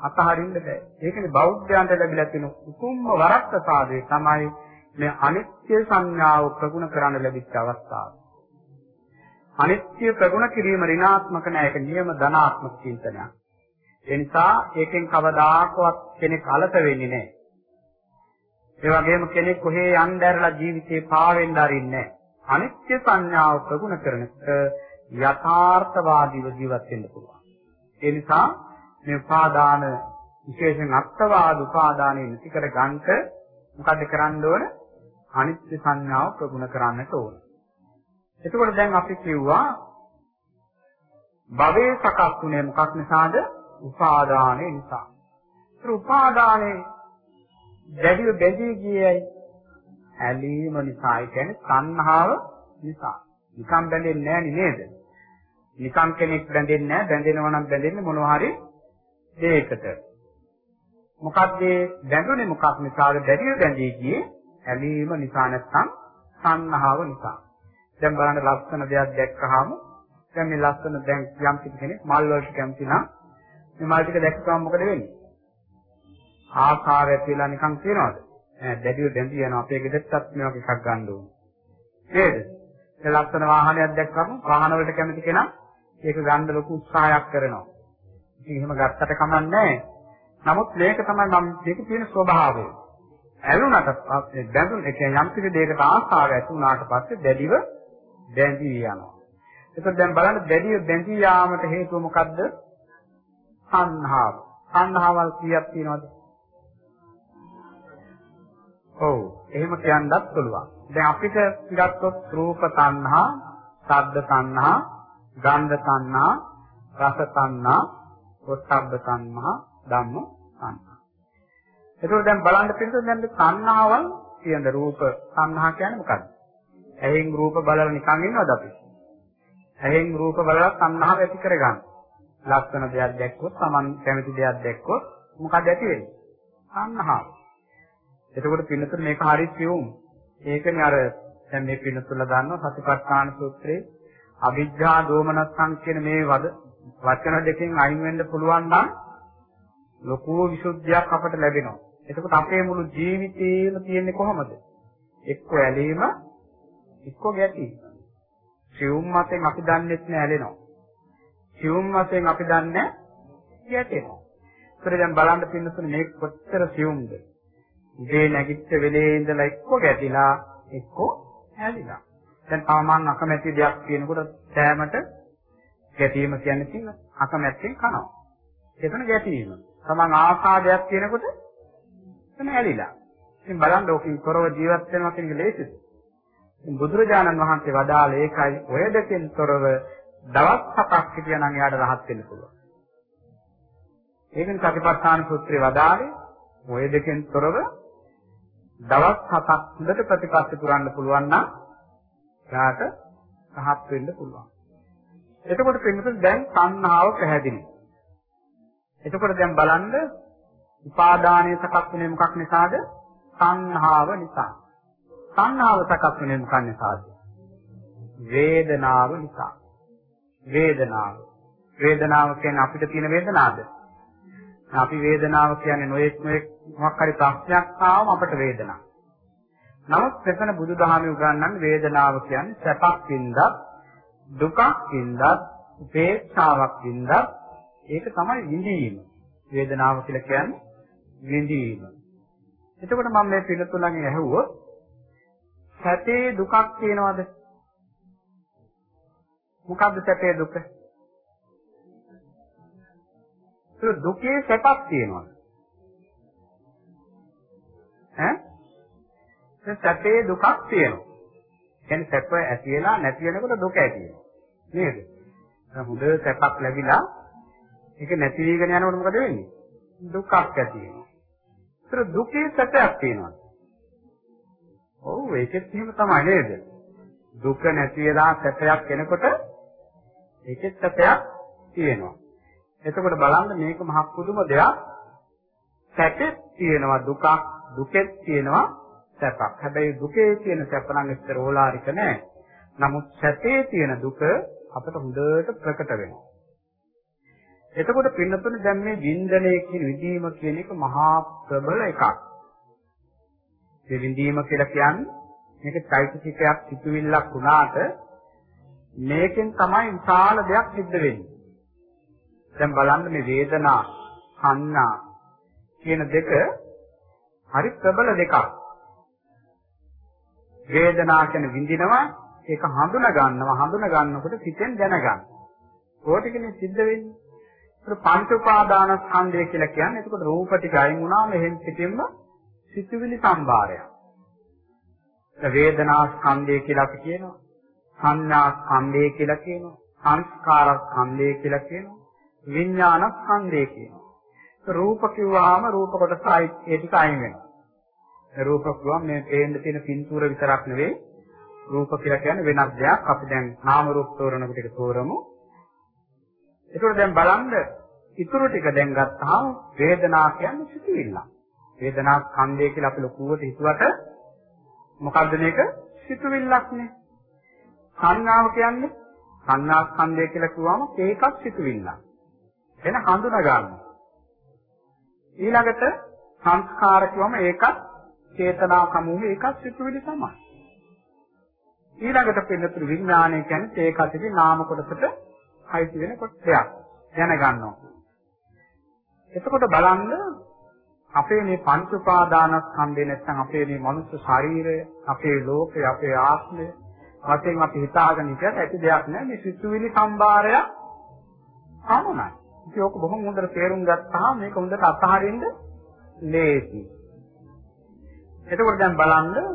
[SPEAKER 1] අතහරින්න බෑ. ඒකනේ බෞද්ධයන්ට ලැබිලා තියෙන උතුම්ම වරක්ක සාධේ තමයි මේ අනිත්‍ය සංඥාව ප්‍රගුණ කරන්න ලැබිච්ච අවස්ථාව. අනිත්‍ය ප්‍රගුණ කිරීම ඍණාත්මක නෑ ඒක නියම ධනාත්මක චින්තනයක්. ඒ නිසා ඒකෙන් කවදාකවත් කෙනෙක් අලස වෙන්නේ නෑ. ඒ වගේම කෙනෙක් කොහේ යන්න දැරලා ජීවිතේ පාවෙන්න අරින්නේ නෑ. අනිත්‍ය සංඥාව ප්‍රගුණ කරනකොට යථාර්ථවාදීව ජීවත් වෙන්න පුළුවන්. ඒ නිසා මේ උපාදාන විශේෂයෙන් අත්වාද උපාදානෙ නැති කර ගන්නට මොකද කරන්න ඕන? අනිත්‍ය සංඥාව ප්‍රගුණ කරන්නට ඕන. එතකොට දැන් අපි කිව්වා භවයේ සකස් වුණේ මොකක් නිසාද? උපාදානය නිසා. ඒ උපාදානයේ දැඩිව බැඳී ගියයි ඇලීම නිසා. ඒ කියන්නේ සංහාව නිසා. නිකම් බැඳෙන්නේ නැහැ නේද? නිකම් කෙනෙක් බැඳෙන්නේ නැහැ. බැඳෙනවා නම් බැඳෙන්නේ මොනවා හරි දෙයකට. මොකද්ද බැඳුනේ මොකක් නිසාද? දැඩිව බැඳී ගියේ ඇලීම නිසා නැත්නම් සංහාව නිසා. දැන් බලන්න ලස්සන දෙයක් දැක්කහම දැන් මේ ලස්සන දැන් යම් කෙනෙක් මල් වලට කැමති නම් මේ මල් ටික දැක්කම මොකද වෙන්නේ? ආකාරය ඇතිලා නිකන් තියනවාද? ඈ දැඩිව බැඳී යනවා අපේ ගෙදරටත් මේ වගේ එකක් ගන්න ඕනේ. නේද? ඒ ලස්සන වාහනයක් දැක්කම වාහන වලට කැමති කෙනා ඒක ගන්න ලොකු උත්සාහයක් කරනවා. ඉතින් එහෙම ගත්තට කමක් නැහැ. නමුත් මේක තමයි මම මේක තියෙන ස්වභාවය. ඇලුනට පස්සේ බැඳුන ඒ කියන්නේ යම් කිසි දෙයකට ආසාව ඇති වුණාට පස්සේ දැඩිව බැඳී යනවා. එතකොට දැන් බලන්න දැඩිව බැඳී යාමට හේතුව මොකද්ද? සංහාව. සංහාවල් කීයක් තියෙනවද? ඔව් එහෙම කියන්නත් පුළුවන්. දැන් අපිට ගත්තොත් රූප තණ්හා, ශබ්ද තණ්හා, ගන්ධ තණ්හා, රස තණ්හා, පොට්ටබ්බ තණ්හා, ධම්ම තණ්හා. එතකොට දැන් බලන්න පිළිතුර දැන් තණ්හාවල් කියන රූප තණ්හා කියන්නේ මොකක්ද? ඇහෙන් රූප බලලා නිකන් ඉන්නවද අපි? ඇහෙන් රූප බලලා තණ්හාව ඇති කරගන්න. ලක්ෂණ දෙයක් දැක්කොත්, Taman කැමති දෙයක් දැක්කොත් මොකද ඇති වෙන්නේ? තණ්හාව. එතකොට පින්නතුල මේක හරි සියුම්. ඒකනේ අර දැන් මේ පින්නතුල දන්නවා සතිපට්ඨාන සූත්‍රයේ අවිජ්ජා දෝමනස්සං කියන මේ වද වචන දෙකෙන් අයින් වෙන්න පුළුවන් නම් ලොකු විසුද්ධියක් අපට ලැබෙනවා. එතකොට අපේ මුළු ජීවිතේම තියෙන්නේ කොහොමද? එක්ක ඇලීම, එක්ක ගැටීම. සියුම් මතෙන් අපි දන්නේ නැහැ ඇලෙනවා. සියුම් මතෙන් අපි දන්නේ ගැටෙනවා. ඒතර දැන් බලන්න පින්නතුනේ මේක කොච්චර සියුම්ද? උදේ නැගිට වෙලේ ඉඳලා එක්ක ගැටිලා එක්ක ඇලිලා. දැන් තාමන් අකමැති දෙයක් කියනකොට සෑමට ගැටීම කියන්නේ තියෙන අකමැත්තෙන් කනවා. එතන ගැටීම. තමන් ආසාදයක් කියනකොට එතන ඇලිලා. ඉතින් බලන්න ඕකින් තොරව ජීවත් වෙනවා කියන එක ලේසිද? බුදුරජාණන් වහන්සේ වදාළ ඒකයි ඔය දෙකෙන් තොරව දවස් හතක් හිටියනම් එයාට rahat වෙන්න පුළුවන්. ඒකෙන් සතිපට්ඨාන සූත්‍රයේ වදාළේ ඔය දෙකෙන් තොරව දවස් හතක් හොඳට ප්‍රතිපත්ති පුරන්න පුළුවන් නම් එයාට rahat වෙන්න පුළුවන්. එතකොට පින්වතුන් දැන් සංහාව පැහැදිලි. එතකොට දැන් බලන්න උපාදානයේ සකස් වෙන්නේ මොකක් නිසාද? සංහාව නිසා. සංහාව සකස් වෙන්නේ මොකක් නිසාද? වේදනාව නිසා. වේදනාව. වේදනාව කියන්නේ අපිට තියෙන වේදනාවද? අපි වේදනාව කියන්නේ නොයෙක් නොයෙක් මොකක් හරි ප්‍රශ්නයක් ආවම අපට වේදනාවක්. නමුත් ප්‍රසන බුදුදහමේ උගන්වන්නේ වේදනාව කියන්නේ සැපක් වින්දත් දුකක් වින්දත් උපේක්ෂාවක් වින්දත් ඒක තමයි විඳීම. වේදනාව කියලා කියන්නේ විඳීම. එතකොට මම මේ පිළිතුලෙන් ඇහුවොත් සැපේ දුකක් කියනවද? මොකද්ද සැපේ දුක? ඒක දුකේ සැපක් තියෙනවද? ඈ? ඒ සැපේ දුකක් තියෙනවා. කියන්නේ සැප ඇති වෙලා නැති වෙනකොට දුක ඇති වෙනවා. නේද? හොඳ සැපක් ලැබිලා ඒක නැති වෙගෙන යනකොට මොකද වෙන්නේ? දුකක් ඇති වෙනවා. ඒතර දුකේ සැපයක් තියෙනවා. ඔව් ඒකෙත් එහෙම තමයි නේද? දුක නැති වෙලා සැපයක් එනකොට ඒකෙත් සැපයක් තියෙනවා. එතකොට බලන්න මේක මහ පුදුම දෙයක්. සැපෙත් තියෙනවා දුකක්, දුකෙත් තියෙනවා සැපක්. හැබැයි දුකේ තියෙන සැප නම් එච්චර ඕලාරික නෑ. නමුත් සැපේ තියෙන දුක අපට හොඳට ප්‍රකට වෙනවා. එතකොට පින්නතුනේ දැන් මේ වින්දනය කියන විදීම කියන එක මහා ප්‍රබල එකක්. මේ විඳීම කියලා කියන්නේ මේක චෛතසිකයක් සිතුවිල්ලක් වුණාට මේකෙන් තමයි විශාල දෙයක් සිද්ධ වෙන්නේ. දැන් බලන්න මේ වේදනා, සංඥා කියන දෙක හරි ප්‍රබල දෙකක්. වේදනා කියන විඳිනවා ඒක හඳුනා ගන්නවා හඳුනා ගන්නකොට සිතෙන් දැනගන්න. ඕටිකනේ සිද්ධ වෙන්නේ. ඒක පංච උපාදාන ස්කන්ධය කියලා කියන්නේ. එතකොට රූප ටික අයින් වුණාම එහෙන් පිටින්ම සිතුවිලි සම්භාරයක්. වේදනා ස්කන්ධය කියලා අපි කියනවා. සංඥා ස්කන්ධය කියලා කියනවා. සංස්කාර ස්කන්ධය කියලා කියනවා. විඥාන ස්කන්ධය කියනවා. රූප කිව්වහම රූප කොටසයි ඒ ටික අයින් වෙනවා. රූප කිව්වම මේ පේන්න තියෙන පින්තූර විතරක් නෙවෙයි රූප කියලා කියන්නේ වෙනත් දෙයක්. අපි දැන් නාම රූප තෝරනකොට ඒක තෝරමු. ඒකෝර දැන් බලන්න ඉතුරු ටික දැන් ගත්තාම වේදනා කියන්නේ සිතුවිල්ල. වේදනා ස්කන්ධය කියලා අපි ලොකුවට හිතුවට මොකද්ද මේක? සිතුවිල්ලක් නේ. සංඥාව කියන්නේ සංඥා ස්කන්ධය කියලා කිව්වම ඒකක් සිතුවිල්ලක්. එන හඳුනා ගන්න. ඊළඟට සංස්කාර කිව්වම ඒකත් චේතනා සමූහය ඒකත් සිතුවිලි තමයි. ඊළඟට පින්නතුරු විඥානය කියන්නේ ඒකටදී නාම කොටසට අයිති වෙන කොටයක් දැනගන්නවා. එතකොට බලන්න අපේ මේ පංච උපාදානස්කන්ධය නැත්නම් අපේ මේ මනුස්ස ශරීරය, අපේ ලෝකය, අපේ ආත්මය වශයෙන් අපි හිතාගෙන ඉතින් ඇති දෙයක් නෑ මේ සිතුවිලි සම්භාරය පමණයි. ඉතින් ඕක බොහොම හොඳට තේරුම් ගත්තාම මේක හොඳට අතහරින්න ලේසි. එතකොට දැන් බලන්න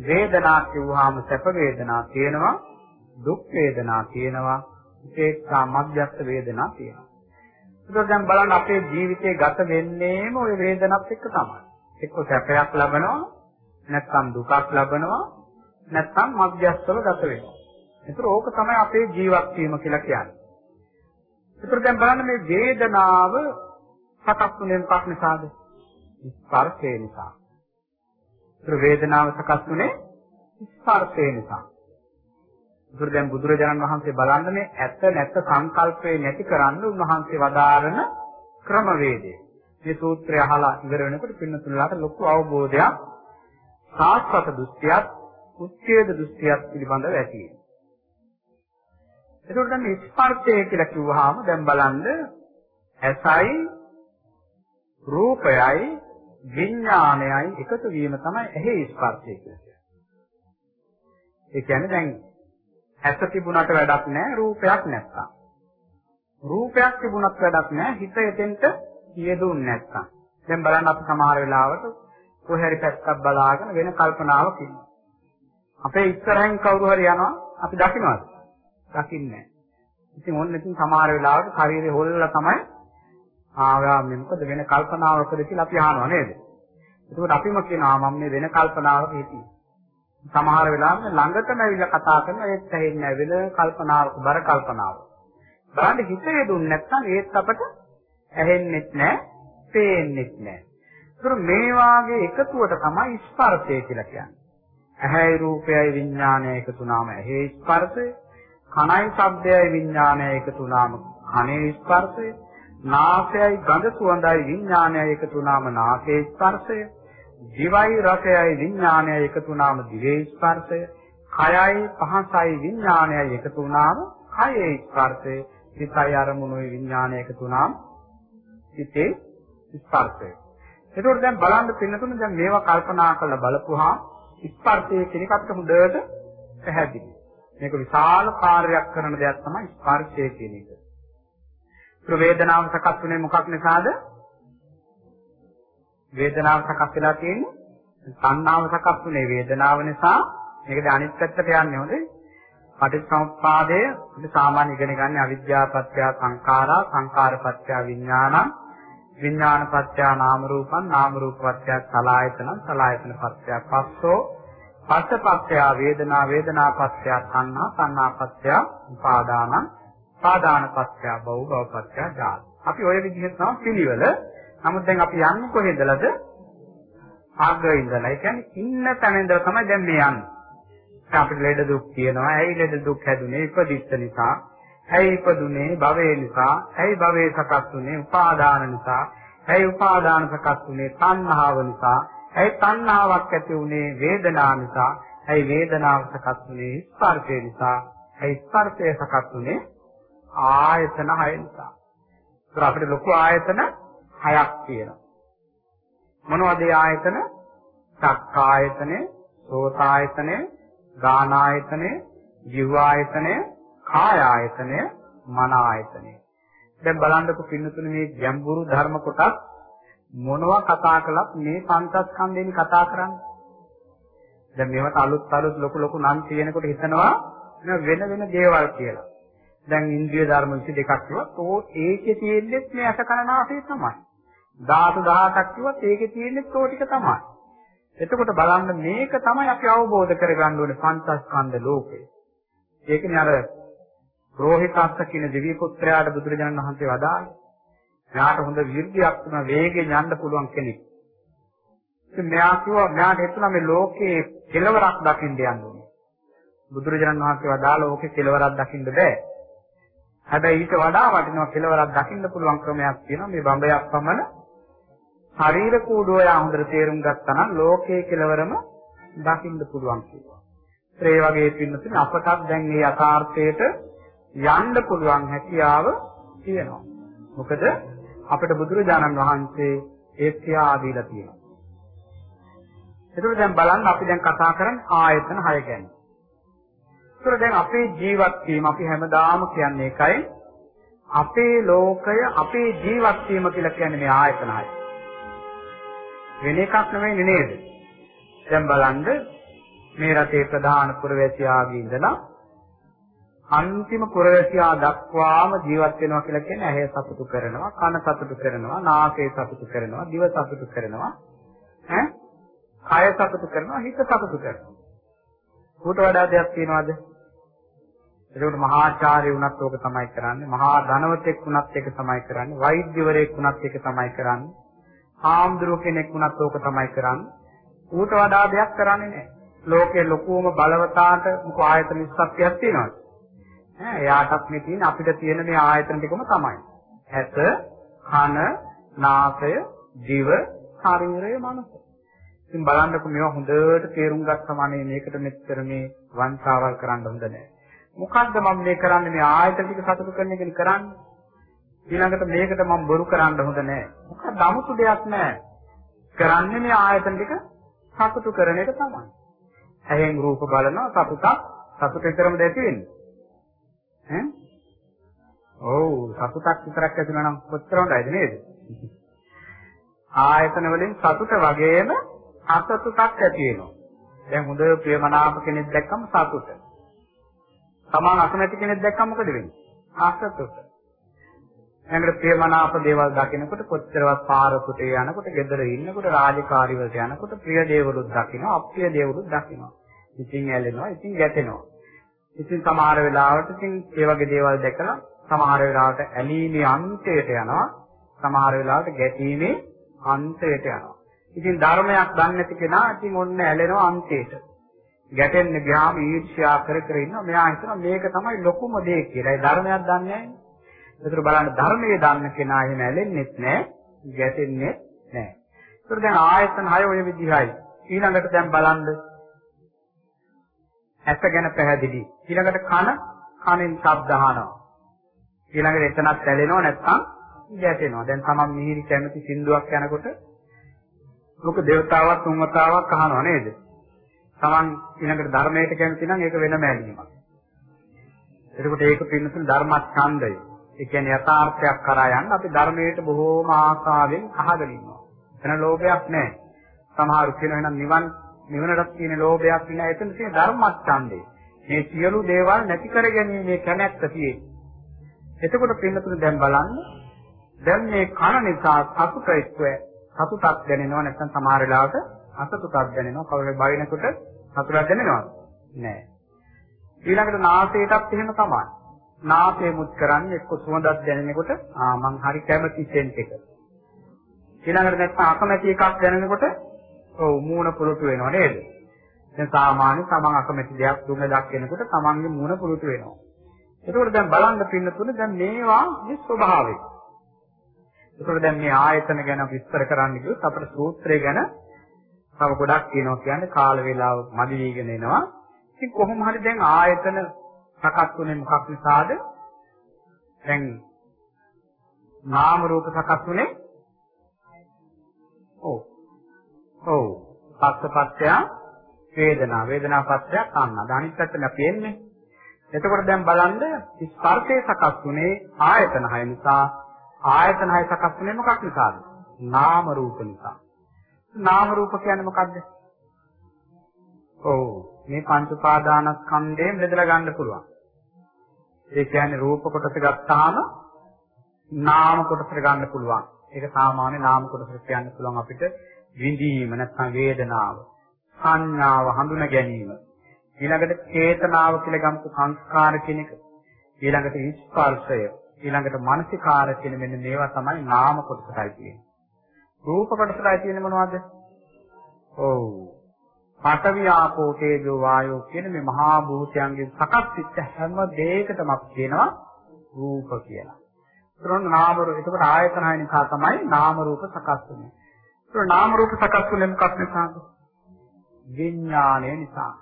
[SPEAKER 1] වේදනා කිව්වහම සැප වේදනා තියෙනවා, දුක් වේදනා තියෙනවා, විශේෂා මධ්‍යස්ථ වේදනා තියෙනවා. ඒක දැන් බලන්න අපේ ජීවිතේ ගත වෙන්නේම ওই වේදනත් එක්ක තමයි. එක්ක සැපයක් ලබනවා නැත්නම් දුකක් ලබනවා නැත්නම් මධ්‍යස්ථව ගත වෙනවා. ඒතර ඕක තමයි අපේ ජීවත් වීම කියලා කියන්නේ. ඒතර දැන් බලන්න මේ වේදනාව සකස් වෙන මොකක් නිසාද? ස්පර්ශය නිසා. ඒතර වේදනාව සකස් වෙන්නේ ස්පර්ශය නිසා. ඒතර දැන් බුදුරජාණන් වහන්සේ බලන්න මේ ඇත්ත නැත්ත සංකල්පේ නැති කරන්න උන්වහන්සේ වදාරන ක්‍රමවේදය. මේ සූත්‍රය අහලා ඉවර වෙනකොට පින්නතුලාට ලොකු අවබෝධයක් සාස්වත දෘෂ්ටියක් උච්ඡේද දෘෂ්ටියක් පිළිබඳව ඇති වෙනවා. එතකොට දැන් ස්පර්ශය කියලා කිව්වහම දැන් බලන්න ඇසයි රූපයයි විඥානයයි එකතු වීම තමයි ඇහි ස්පර්ශය කියන්නේ. ඒ කියන්නේ දැන් ඇස තිබුණාට වැඩක් නැහැ රූපයක් නැත්තම්. රූපයක් තිබුණත් වැඩක් නැහැ හිත එතෙන්ට යෙදුන්නේ නැත්තම්. දැන් බලන්න අපි සමහර වෙලාවට කොහේ හරි පැත්තක් බලාගෙන වෙන කල්පනාවක් ඉන්නවා. අපේ ඉස්සරහින් කවුරු හරි යනවා අපි දකින්නවද? දකින්නේ නැහැ. ඉතින් ඕන්න ඉතින් සමහර වෙලාවට ශරීරය හොල්ලලා තමයි ආවා මේ මොකද වෙන කල්පනාවකද කියලා අපි අහනවා නේද? ඒකෝට අපිම කියනවා මම මේ වෙන කල්පනාවක හිටියේ. සමහර වෙලාවට ළඟටම ඇවිල්ලා කතා කරන ඒත් ඇහෙන්නේ නැහැ වෙන කල්පනාවක බර කල්පනාවක්. බලන්න හිතේ දුන්නේ නැත්නම් ඒත් අපට ඇහෙන්නෙත් නැහැ, පේන්නෙත් නැහැ. ඒතර මේ වාගේ එකතුවට තමයි ස්පර්ශය කියලා කියන්නේ. ඇහැයි රූපයයි විඥානයයි එකතු වුණාම ඇහි ස්පර්ශය, කනයි ශබ්දයයි විඥානයයි එකතු වුණාම කනේ ස්පර්ශය, නාසයයි ගඳ සුවඳයි විඥානයයි එකතු වුණාම නාසයේ ස්පර්ශය, දිවයි රසයයි විඥානයයි එකතු වුණාම දිවේ ස්පර්ශය, කයයි පහසයි විඥානයයි එකතු වුණාම කයේ ස්පර්ශය, සිතයි අරමුණුයි විඥානය එකතු වුණාම සිතේ ස්පර්ශය. එතකොට දැන් බලන්න පින්නතුනේ දැන් මේවා කල්පනා කරලා බලපුවාම ස්පර්ශය කියන එකත් හොඳට පැහැදිලි. මේක විශාල කාර්යයක් කරන දෙයක් තමයි ස්පර්ශය කියන එක. ඒ වේදනාව සකස් වෙන්නේ මොකක් නිසාද? වේදනාව සකස් වෙලා තියෙන්නේ. සංනාව සකස් වුනේ වේදනාව නිසා. මේකද අනිත් පැත්තට යන්නේ හොඳේ. පටිච්චසමුප්පාදය අපි සාමාන්‍ය ඉගෙන ගන්න අවිද්‍යාපත්‍ය සංඛාරා සංඛාරපත්‍ය විඥානං. විඥානපත්‍ය නාම රූපං නාම රූපපත්‍ය සලායතනං සලායතනපත්‍ය පස්සෝ. පස්සපත්‍ය වේදනා වේදනාපත්‍ය සංනා සංනාපත්‍ය උපාදානං. උපාදානපත්‍ය භව භවපත්‍ය ජාත. අපි ওই විදිහට තමයි පිළිවෙල නමුත් දැන් අපි යන්නේ කොහෙන්දලද ආග්‍රේ ඉඳලා ඒ කියන්නේ ඉන්න තැන ඉඳලා තමයි දැන් මේ යන්නේ අපිට ලෙඩ දුක් තියෙනවා. ඇයි ලෙඩ දුක් හැදුනේ? ඉපදිච්ච නිසා. ඇයි ඉපදුනේ? භවයේ නිසා. ඇයි භවයේ සකස් වුනේ? උපාදාන නිසා. ඇයි උපාදාන සකස් වුනේ? තණ්හාව නිසා. ඇයි තණ්හාවක් ඇති වුනේ? වේදනාව නිසා. ඇයි වේදනාව සකස් වුනේ? ස්පර්ශය නිසා. ඇයි ස්පර්ශය සකස් වුනේ? ආයතන හය නිසා. ඒත් අපිට ලොකු ආයතන හයක් තියෙනවා. මොනවද ඒ ආයතන? සක්කායතනෙ, සෝතායතනෙ, ගානායතනය, ජීවායතනය, කායායතනය, මනායතනය. දැන් බලන්නකො පින්නතුනේ මේ ගැඹුරු ධර්ම කොටස් මොනවා කතා කළත් මේ පංචස්කන්ධයෙන් කතා කරන්නේ. දැන් මේවට අලුත් අලුත් ලොකු ලොකු නම් තියෙනකොට හිතනවා වෙන වෙන දේවල් කියලා. දැන් ඉන්ද්‍රිය ධර්ම 22ක් කිව්වත් ඕ ඒකේ තියෙන්නේ මේ අස කනනාසය තමයි. ධාතු 18ක් කිව්වත් ඒකේ තියෙන්නේ ඕ ටික තමයි. එතකොට බලන්න මේක තමයි අපි අවබෝධ කරගන්න ඕනේ පංචස්කන්ධ ලෝකය. ඒකනේ අර රෝහිතස්ස කියන දිව්‍ය පුත්‍රයාට බුදුරජාණන් වහන්සේ වදාළේ. මෙයාට හොඳ විර්ධියක් තුන වේගෙන් යන්න පුළුවන් කෙනෙක්. ඉතින් මෙයා කිව්වා මෙයාට හිතුණා මේ ලෝකේ කෙලවරක් දකින්න යන්න ඕනේ. බුදුරජාණන් වහන්සේ වදාළ ලෝකේ කෙලවරක් දකින්න බෑ. හැබැයි ඊට වඩා වටිනවා කෙලවරක් දකින්න පුළුවන් ක්‍රමයක් තියෙනවා මේ බඹයක් පමණ ශරීර කූඩුව යා හොඳට තේරුම් ගත්තා නම් ලෝකයේ කෙලවරම දකින්න පුළුවන් කියලා. ඒ වගේ පින්නතුනේ අපටත් දැන් මේ යථාර්ථයට යන්න පුළුවන් හැකියාව තියෙනවා. මොකද අපිට බුදුරජාණන් වහන්සේ ඒ ක්‍රියා දීලා තියෙනවා. එතකොට දැන් බලන්න අපි දැන් කතා කරන්නේ ආයතන 6 ගැන. ඒතර දැන් අපේ ජීවත් වීම අපි හැමදාම කියන්නේ එකයි අපේ ලෝකය අපේ ජීවත් වීම කියලා කියන්නේ මේ ආයතන 6. වෙන එකක් නෙමෙයි නේද? දැන් බලන්න මේ රටේ ප්‍රධාන පුරවැසියාගේ ඉඳලා අන්තිම පුරවැසියා දක්වාම ජීවත් වෙනවා කියලා කියන්නේ ඇහැ සතුටු කරනවා, කන සතුටු කරනවා, නාසය සතුටු කරනවා, දිව සතුටු කරනවා, ඈ කය සතුටු කරනවා, හිත සතුටු කරනවා. ඌට වඩා දෙයක් තියනවද? ඒකට මහාචාර්ය වුණත් ඕක තමයි කරන්නේ, මහා ධනවතෙක් වුණත් ඒක තමයි කරන්නේ, වෛද්‍යවරයෙක් වුණත් ඒක තමයි කරන්නේ, හාමුදුරුව කෙනෙක් වුණත් ඕක තමයි කරන්නේ. ඌට වඩා දෙයක් කරන්නේ නැහැ. ලෝකේ ලොකුම බලවතාට මොකෝ ආයතන 20ක් තියෙනවද? ඈ එයාටත් මේ තියෙන අපිට තියෙන මේ ආයතන ටිකම තමයි. ඇස, කන, නාසය, දිව, ශරීරය, මනස. ඉතින් බලන්නකො මේවා හොඳට තේරුම් ගත්තම අනේ මේකට මෙච්චර මේ වංචාවල් කරන්න හොඳ නැහැ. මොකද්ද මම මේ කරන්නේ මේ ආයතන ටික සතුටු කරන එකනේ කරන්නේ. ඊළඟට මේකට මම බොරු කරන්න හොඳ නැහැ. මොකක්ද 아무තු දෙයක් නැහැ. කරන්නේ මේ ආයතන ටික සතුටු කරන එක තමයි. ඇහෙන් රූප බලනවා සතුටක් සතුට විතරම දැති වෙන්නේ. ඈ? ඔව් සතුටක් විතරක් ඇති වෙනා නම් කොච්චර හොඳයිද නේද? ආයතන වලින් සතුට වගේම අසතුටක් ඇති වෙනවා. දැන් හොඳ ප්‍රියමනාප කෙනෙක් දැක්කම සතුට. සමාන අකමැති කෙනෙක් දැක්කම මොකද වෙන්නේ? අසතුට. ළඟට ප්‍රියමනාප දේවල් දකිනකොට කොච්චරවත් පාර පුතේ යනකොට ගෙදර ඉන්නකොට රාජකාරි වලට යනකොට ප්‍රිය දේවලුත් දකිනවා අප්‍රිය දේවලුත් දකිනවා. ඉතින් ඇලෙනවා, ඉතින් ගැටෙනවා. ඉතින් සමහර වෙලාවට ඉතින් ඒ වගේ දේවල් දැකලා සමහර වෙලාවට ඇලීමේ අන්තයට යනවා. සමහර වෙලාවට ගැටීමේ අන්තයට යනවා. ඉතින් ධර්මයක් දන්නේ නැති කෙනා ඉතින් ඔන්න ඇලෙනවා අන්තයට. ගැටෙන්න ගියාම ඊර්ෂ්‍යා කර කර ඉන්නවා. මෙයා හිතනවා මේක තමයි ලොකුම දේ කියලා. ඒ ධර්මයක් දන්නේ නැහැ. ඒතර බලන්න ධර්මයේ දන්න කෙනා එහෙම ඇලෙන්නෙත් නැහැ, ගැටෙන්නෙත් නැහැ. ඒතර දැන් ආයතන 6 ඔය විදිහයි. ඊළඟට දැන් බලන්න ඇස ගැන පැහැදිලි. ඊළඟට කන කනෙන් ශබ්ද අහනවා. ඊළඟට එතනත් ඇලෙනව නැත්නම් ගැටෙනවා. දැන් තමන් මිහිරි කැමති සින්දුවක් යනකොට ලෝක දේවතාවක් තුන්වතාවක් අහනවා නේද? තමන් ඊළඟට ධර්මයට කැමති නම් ඒක වෙනම ඇලීමක්. එතකොට ඒක පින්නතුන් ධර්මස්කන්ධය. ඒ කියන්නේ යථාර්ථයක් කරා යන්න අපි ධර්මයට බොහෝම ආසාවෙන් අහගෙන ඉන්නවා. එතන ලෝභයක් නැහැ. සමහරු කියනවා එහෙනම් නිවන් නිවනට තියෙන ලෝභයක් නෑ එතන තියෙන ධර්මස්කන්ධය. මේ සියලු දේවල් නැති කරගැනීමේ කැමැත්ත තියෙන්නේ. එතකොට පින්නතුනේ දැන් බලන්න දැන් මේ කන නිසා සතුට එක්ක සතුටක් දැනෙනවා නැත්නම් සමහර වෙලාවට අසතුටක් දැනෙනවා. කවුරු බයිනකොට සතුටක් දැනෙනවද? නෑ. ඊළඟට නාසයටත් එහෙම තමයි. නාසය මුත් කරන්නේ එක්ක සුවඳක් දැනෙනකොට ආ මං හරි කැමති සෙන්ට් එක. ඊළඟට නැත්නම් අකමැති එකක් දැනෙනකොට ඔව් මූණ පුරුතු වෙනව නේද? දැන් සාමාන්‍ය තමන් අකමැති දෙයක් දුක දක්වනකොට තමන්ගේ මූණ පුරුතු වෙනවා. එතකොට දැන් බලන්න පින්නතුනේ දැන් මේවා මේ ස්වභාවය. එතකොට දැන් මේ ආයතන ගැන විස්තර කරන්න ගියොත් අපිට සූත්‍රය ගැන තව ගොඩක් කියනවා කියන්නේ කාල වේලාව මදි වීගෙන එනවා. ඉතින් කොහොම හරි දැන් ආයතන සකස් වුනේ මොකක් නිසාද? දැන් නාම රූප සකස් වුනේ ඔව් ඔව්. පස්සපත්‍ය වේදනා වේදනාපත්‍ය කන්න. අනිත් පැත්තට අපි එන්නේ. එතකොට දැන් බලන්න ස්පර්ශයේ සකස් වුනේ ආයතන හය නිසා ආයතන හය සකස් වුනේ මොකක් නිසාද? නාම රූප නිසා. නාම රූප කියන්නේ මොකද්ද? ඔව් මේ පංච උපාදානස්කන්ධයෙන් බෙදලා ගන්න පුළුවන්. ඒ කියන්නේ රූප කොටස ගත්තාම නාම කොටසට ගන්න පුළුවන්. ඒක සාමාන්‍ය නාම කොටසට කියන්න පුළුවන් අපිට විඳීම නැත්නම් වේදනාව, සංඥාව හඳුන ගැනීම. ඊළඟට චේතනාව කියලා ගමු සංස්කාර කියන එක. ඊළඟට ස්පර්ශය, ඊළඟට මානසිකාර කියන මෙන්න මේවා තමයි නාම කොටසයි කියන්නේ. රූප කොටසයි කියන්නේ මොනවද? ඔව්. පඨවි ආපෝ තේජෝ වායෝ කියන මේ මහා භූතයන්ගෙන් සකස් වෙච්ච හැම දෙයකටම අපි කියනවා රූප කියලා. ඒතරොන් නාම රූප. එතකොට ආයතන හය නිසා තමයි නාම රූප සකස් වෙන්නේ. ඒතර නාම රූප සකස් වෙන්නේ මොකක් නිසාද? විඥාණය නිසා.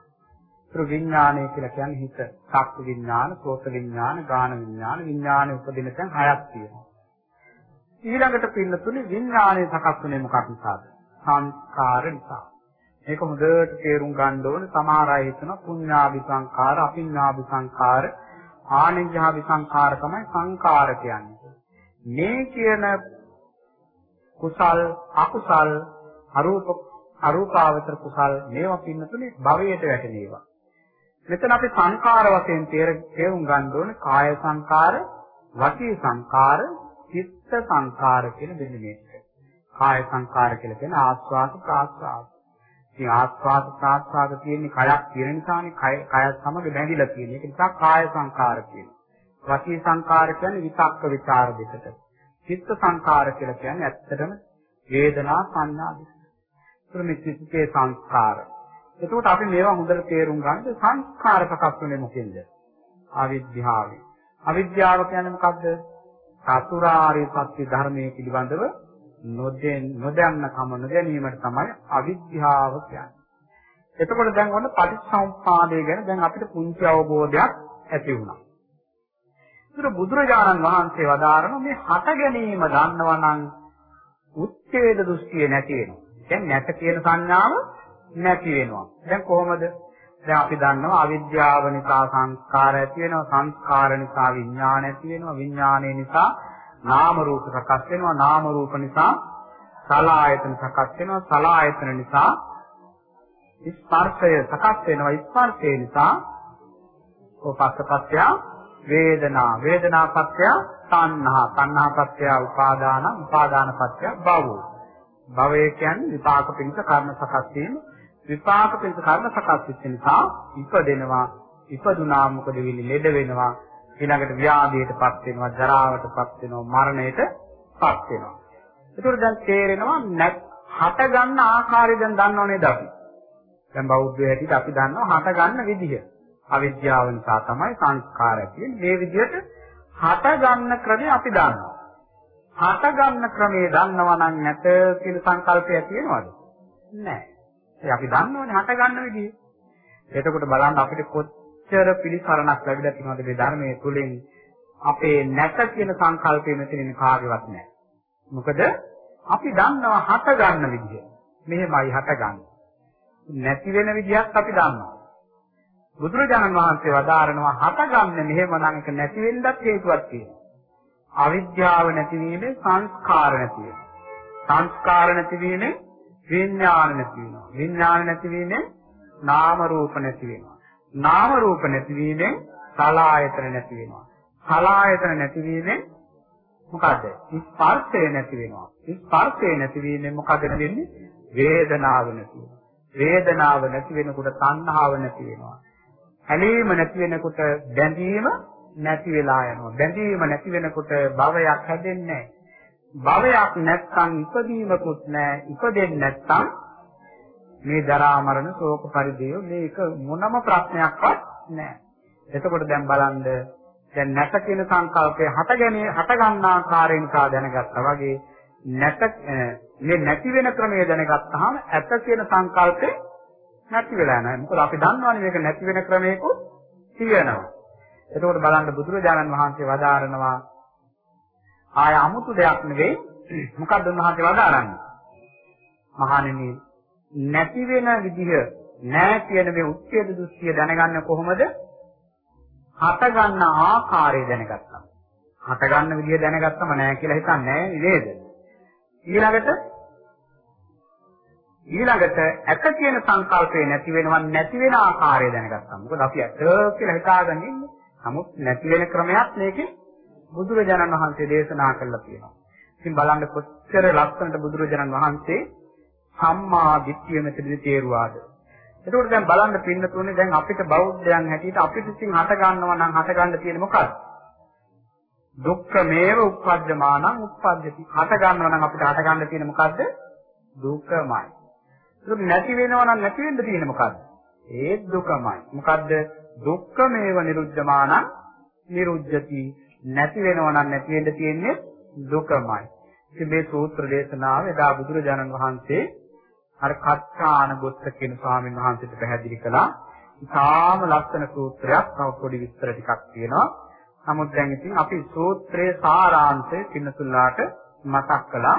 [SPEAKER 1] ඒතර විඥාණය කියලා කියන්නේ හිත. සක්ක විඥාන, සෝත විඥාන, ගාන විඥාන, විඥාණය උපදින තැන් හයක් තියෙනවා. ඊළඟට පින්නතුනේ විඥාණය සකස් වෙන්නේ මොකක් නිසාද? සංස්කාර නිසා. මේක හොඳට තේරුම් ගන්න ඕනේ. සමහර අය හිතන පුඤ්ඤාභි සංඛාර, අපිඤ්ඤාභි සංඛාර, ආනිජ්ජාභි සංඛාර තමයි සංඛාර කියන්නේ. මේ කියන කුසල්, අකුසල්, අරූප අරූපාවචර කුසල් මේවා පින්නතුනේ භවයට වැටෙන ඒවා. මෙතන අපි සංඛාර වශයෙන් තේරුම් ගන්න ඕනේ කාය සංඛාර, වාචී සංඛාර, චිත්ත සංඛාර කියන දෙන්න මේක. කාය සංඛාර කියලා කියන ආස්වාද ප්‍රාස්වාද. ඉතින් ආස්වාද ප්‍රාස්වාද කියන්නේ කයක් තියෙන නිසානේ කය කයත් සමග බැඳිලා තියෙන. ඒක නිසා කාය සංඛාර කියනවා. වාචී සංඛාර කියන්නේ විතක්ක ਵਿਚාර දෙකට. චිත්ත සංඛාර කියලා කියන්නේ ඇත්තටම වේදනා සංඥා දෙක. මේ චිත්තේ සංස්කාර. එතකොට අපි මේවා හොඳට තේරුම් ගන්න සංස්කාර ප්‍රකාශ වෙන්නේ මොකෙන්ද? අවිද්‍යාවෙන්. අවිද්‍යාව කියන්නේ මොකද්ද? චතුරාර්ය සත්‍ය ධර්මයේ පිළිබඳව නොදෙන් නොදන්න කම නොදැනීමට තමයි අවිද්‍යාව කියන්නේ. එතකොට දැන් ඔන්න පටිච්චසමුප්පාදය ගැන දැන් අපිට පුංචි අවබෝධයක් ඇති වුණා. ඒතර බුදුරජාණන් වහන්සේ වදාරන මේ හට ගැනීම දන්නවා නම් උච්ඡේද දෘෂ්ටිය නැති වෙනවා. දැන් නැත කියන සංඥාව නැති වෙනවා. දැන් කොහොමද? දැන් අපි දන්නවා අවිද්‍යාව නිසා සංස්කාර ඇති වෙනවා, සංස්කාර නිසා විඥාන ඇති වෙනවා, විඥානය නිසා නාම රූප සකස් වෙනවා, නාම රූප නිසා සලආයතන සකස් වෙනවා, සලආයතන නිසා ස්පර්ශය සකස් වෙනවා, ස්පර්ශය නිසා උපස්සපත්‍ය වේදනා, වේදනාපත්‍ය තණ්හා, තණ්හාපත්‍ය උපාදාන, උපාදානපත්‍ය භව. භවය කියන්නේ විපාක පිණිස කර්ම සකස් වීම. විපාක පිණිස කර්ම සකස් වෙච්ච නිසා ඉපදෙනවා. ඉපදුනා මොකද වෙන්නේ? ලෙඩ වෙනවා. ඊළඟට ව්‍යාධියටපත් වෙනවා ජරාවටපත් වෙනවා මරණයටපත් වෙනවා. ඒතකොට දැන් තේරෙනවා හට ගන්න ආකාරය දැන් දන්නව නේද අපි? දැන් බෞද්ධ හැටියට අපි දන්නවා හට ගන්න විදිහ අවිද්‍යාව නිසා තමයි සංස්කාර ඇති මේ විදිහට හට ගන්න ක්‍රමය අපි දන්නවා. හට ගන්න ක්‍රමයේ දන්නවා නම් නැත කියන සංකල්පය තියෙනවද නැහැ. ඒ අපි දන්නවනේ හට ගන්න විදිහ එතකොට බලන්න අපිට කොච්චර පිළිසරණක් ලැබිලා තියෙනවද මේ ධර්මයේ තුලින් අපේ නැත කියන සංකල්පය මෙතනින් කාගේවත් නැහැ. මොකද අපි දන්නවා හට ගන්න විදිය. මෙහෙමයි හට ගන්න. නැති වෙන විදියක් අපි දන්නවා. බුදුරජාණන් වහන්සේ වදාරනවා හට ගන්න මෙහෙම නම් එක නැති වෙන්නත් හේතුවක් තියෙනවා. අවිද්‍යාව නැතිවීමේ සංස්කාර නැති වෙනවා. සංස්කාර නැතිවීමේ විඥාන නැති වෙනවා. විඥාන නැතිවීමේ නාම රූප නැති වෙනවා. නාම රූප නැතිවීමෙන් සලායතන නැති වෙනවා. සලායතන නැතිවීමෙන් මොකද? ස්පර්ශය නැති වෙනවා. ස්පර්ශය නැතිවීමෙන් මොකද වෙන්නේ? වේදනාව නැති වෙනවා. වේදනාව නැති වෙනකොට තණ්හාව නැති වෙනවා. හැලීම නැති වෙනකොට බැඳීම නැති වෙලා යනවා. බැඳීම නැති වෙනකොට භවයක් හැදෙන්නේ භවයක් නැත්නම් ඉපදීමකුත් නැහැ. ඉපදෙන්නේ නැත්නම් මේ ජරා මරණ ශෝක පරිදේව මේක මොනම ප්‍රශ්නයක්වත් නැහැ. එතකොට දැන් බලන්න දැන් නැත කියන සංකල්පය හටගැනී හට ගන්න ආකාරයෙන් සා දැනගත්තා වගේ නැත මේ නැති වෙන ක්‍රමය දැනගත්තාම ඇත කියන සංකල්පේ නැති වෙලා නැහැ. මොකද අපි දන්නවනේ මේක නැති වෙන ක්‍රමයකුත් තියෙනවා. එතකොට බලන්න බුදුරජාණන් වහන්සේ වදාරනවා ආය 아무තු දෙයක් නෙවෙයි මොකක්ද උන්වහන්සේ වදාරන්නේ? මහණෙනි නැති වෙන විදිහ නෑ කියන මේ උච්ඡේද දෘෂ්ටිය දැනගන්න කොහොමද? හට ගන්න ආකාරය දැනගත්තම. හට ගන්න විදිහ දැනගත්තම නෑ කියලා හිතන්නේ නේද? ඊළඟට ඊළඟට ඇත කියන සංකල්පේ නැති වෙනවන් නැති වෙන ආකාරය දැනගත්තම. මොකද අපි ඇත කියලා හිතාගෙන ඉන්නේ. නමුත් නැති වෙන ක්‍රමයක් මේකේ බුදුරජාණන් වහන්සේ දේශනා කළා කියනවා. ඉතින් බලන්න කොච්චර ලස්සනට බුදුරජාණන් වහන්සේ සම්මා දිට්ඨිය මෙතනදී තේරුවාද. එතකොට දැන් බලන්න පින්නතුනේ දැන් අපිට බෞද්ධයන් හැටියට අපිට ඉතින් හට ගන්නවා නම් හට ගන්න තියෙන්නේ මොකක්ද? දුක්ඛමේව උප්පජ්ජමානං උප්පජ්ජති. හට ගන්නවා නම් අපිට හට ගන්න තියෙන්නේ මොකද්ද? දුකමයි. ඒක නැති වෙනවා නම් නැති වෙන්න තියෙන්නේ මොකද්ද? ඒ දුකමයි. මොකද්ද? දුක්ඛමේව නිරුද්ධමානං නිරුද්ධති. නැති වෙනවා නම් නැති වෙන්න තියෙන්නේ දුකමයි. ඉතින් මේ සූත්‍ර දේශනාව එදා බුදුරජාණන් වහන්සේ අර කච්චාන ගොස්ස කියන ස්වාමීන් වහන්සේට පැහැදිලි කළා. ඉතාම ලස්සන සූත්‍රයක්. තව පොඩි විස්තර ටිකක් තියෙනවා. නමුත් දැන් ඉතින් අපි සූත්‍රයේ සාරාංශය පින්නතුල්ලාට මතක් කළා.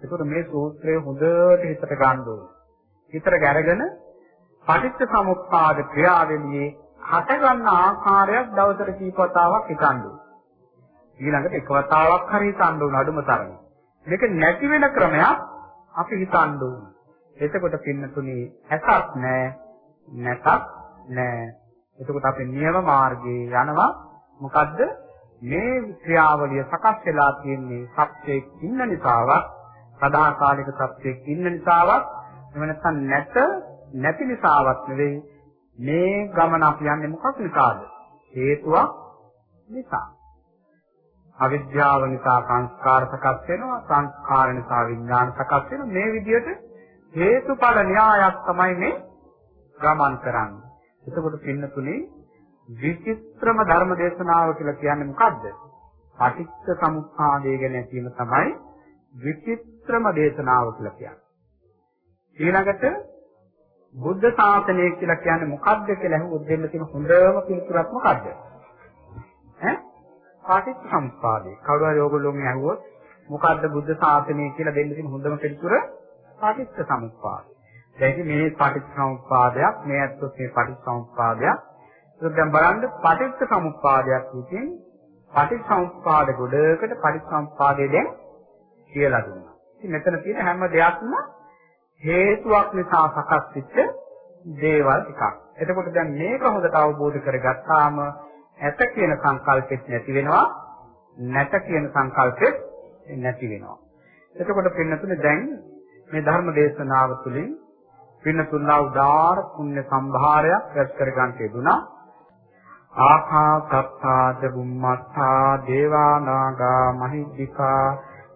[SPEAKER 1] ඒකෝට මේ සූත්‍රය හොඳට හිතට ගන්න ඕනේ. හිතට ගැරගෙන පටිච්ච සමුප්පාද ක්‍රියාවෙලියේ හට ගන්න ආකාරයක් දවසට කීප වතාවක් හිතන්න ඕනේ. ඊළඟට එක වතාවක් හරි හිතන්න ඕන අඩුම තරමේ. මේක නැති වෙන ක්‍රමයක් අපි හිතන්න ඕන. එතකොට පින්නතුනේ ඇසක් නැහැ නැතක් නැහැ. එතකොට අපි නියම මාර්ගයේ යනවා මොකද්ද? මේ ක්‍රියාවලිය සකස් වෙලා තියෙන්නේ සත්‍යයක් ඉන්න නිසාවක්, සදාකාලික සත්‍යයක් ඉන්න නිසාවක්, එහෙම නැත්නම් නැත නැති නිසාවක් නෙවෙයි. මේ ගමන අපි යන්නේ මොකක් නිසාද? හේතුවක් නිසා. අවිද්‍යාව නිසා සංස්කාර සකස් වෙනවා සංස්කාර නිසා විඥාන සකස් වෙනවා මේ විදිහට හේතුඵල න්‍යායක් තමයි මේ ගමන් කරන්නේ. එතකොට පින්නතුනේ විචිත්‍රම ධර්ම දේශනාව කියලා කියන්නේ මොකද්ද? පටිච්ච සමුප්පාදය ගැන ඇසීම තමයි විචිත්‍රම දේශනාව කියලා කියන්නේ. ඊළඟට බුද්ධ ශාසනය කියලා කියන්නේ මොකද්ද කියලා අහුවොත් දෙන්න තියෙන හොඳම පිළිතුරක් මොකද්ද? ඈ පටිච්ච සමුප්පාදය. කවුරු හරි ඕගොල්ලෝගෙන් අහුවොත් මොකද්ද බුද්ධ ශාසනය කියලා දෙන්න තියෙන හොඳම පිළිතුර පටිච්ච සමුප්පාදය. දැන් මේ පටිච්ච සමුප්පාදයක් මේ අත්ොත් මේ පටිච්ච සමුප්පාදයක්. ඒක දැන් බලන්න පටිච්ච සමුප්පාදයක් කියන්නේ පටිච්ච සමුප්පාද ගොඩකට පටිච්ච සමුප්පාදය දැන් කියලා දුන්නා. ඉතින් මෙතන තියෙන හැම දෙයක්ම හේතුවක් නිසා සකස් වෙච්ච දේවල් ටිකක්. එතකොට දැන් මේක හොඳට අවබෝධ කරගත්තාම ඇත කියන සංකල්පෙත් නැති වෙනවා නැත කියන සංකල්පෙත් නැති වෙනවා. එතකොට පින්නතුනේ දැන් මේ ධර්ම දේශනාව තුළින් පින්නතුන්ලා උදාාර පුණ්‍ය සම්භාරයක් රැස් කර ගන්න තිබුණා. ආකාසත්තාද බුම්මත්තා දේවා නාග මහිද්దికා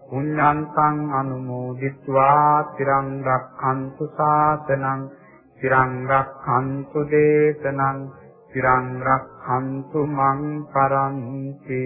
[SPEAKER 1] පුඤ්ඤන්තං අනුමෝදිත්වා තිරං රක්ඛන්තු සාසනං තිරං රක්ඛන්තු දේශනං තිරං රක්ඛන්තු මං පරන්ති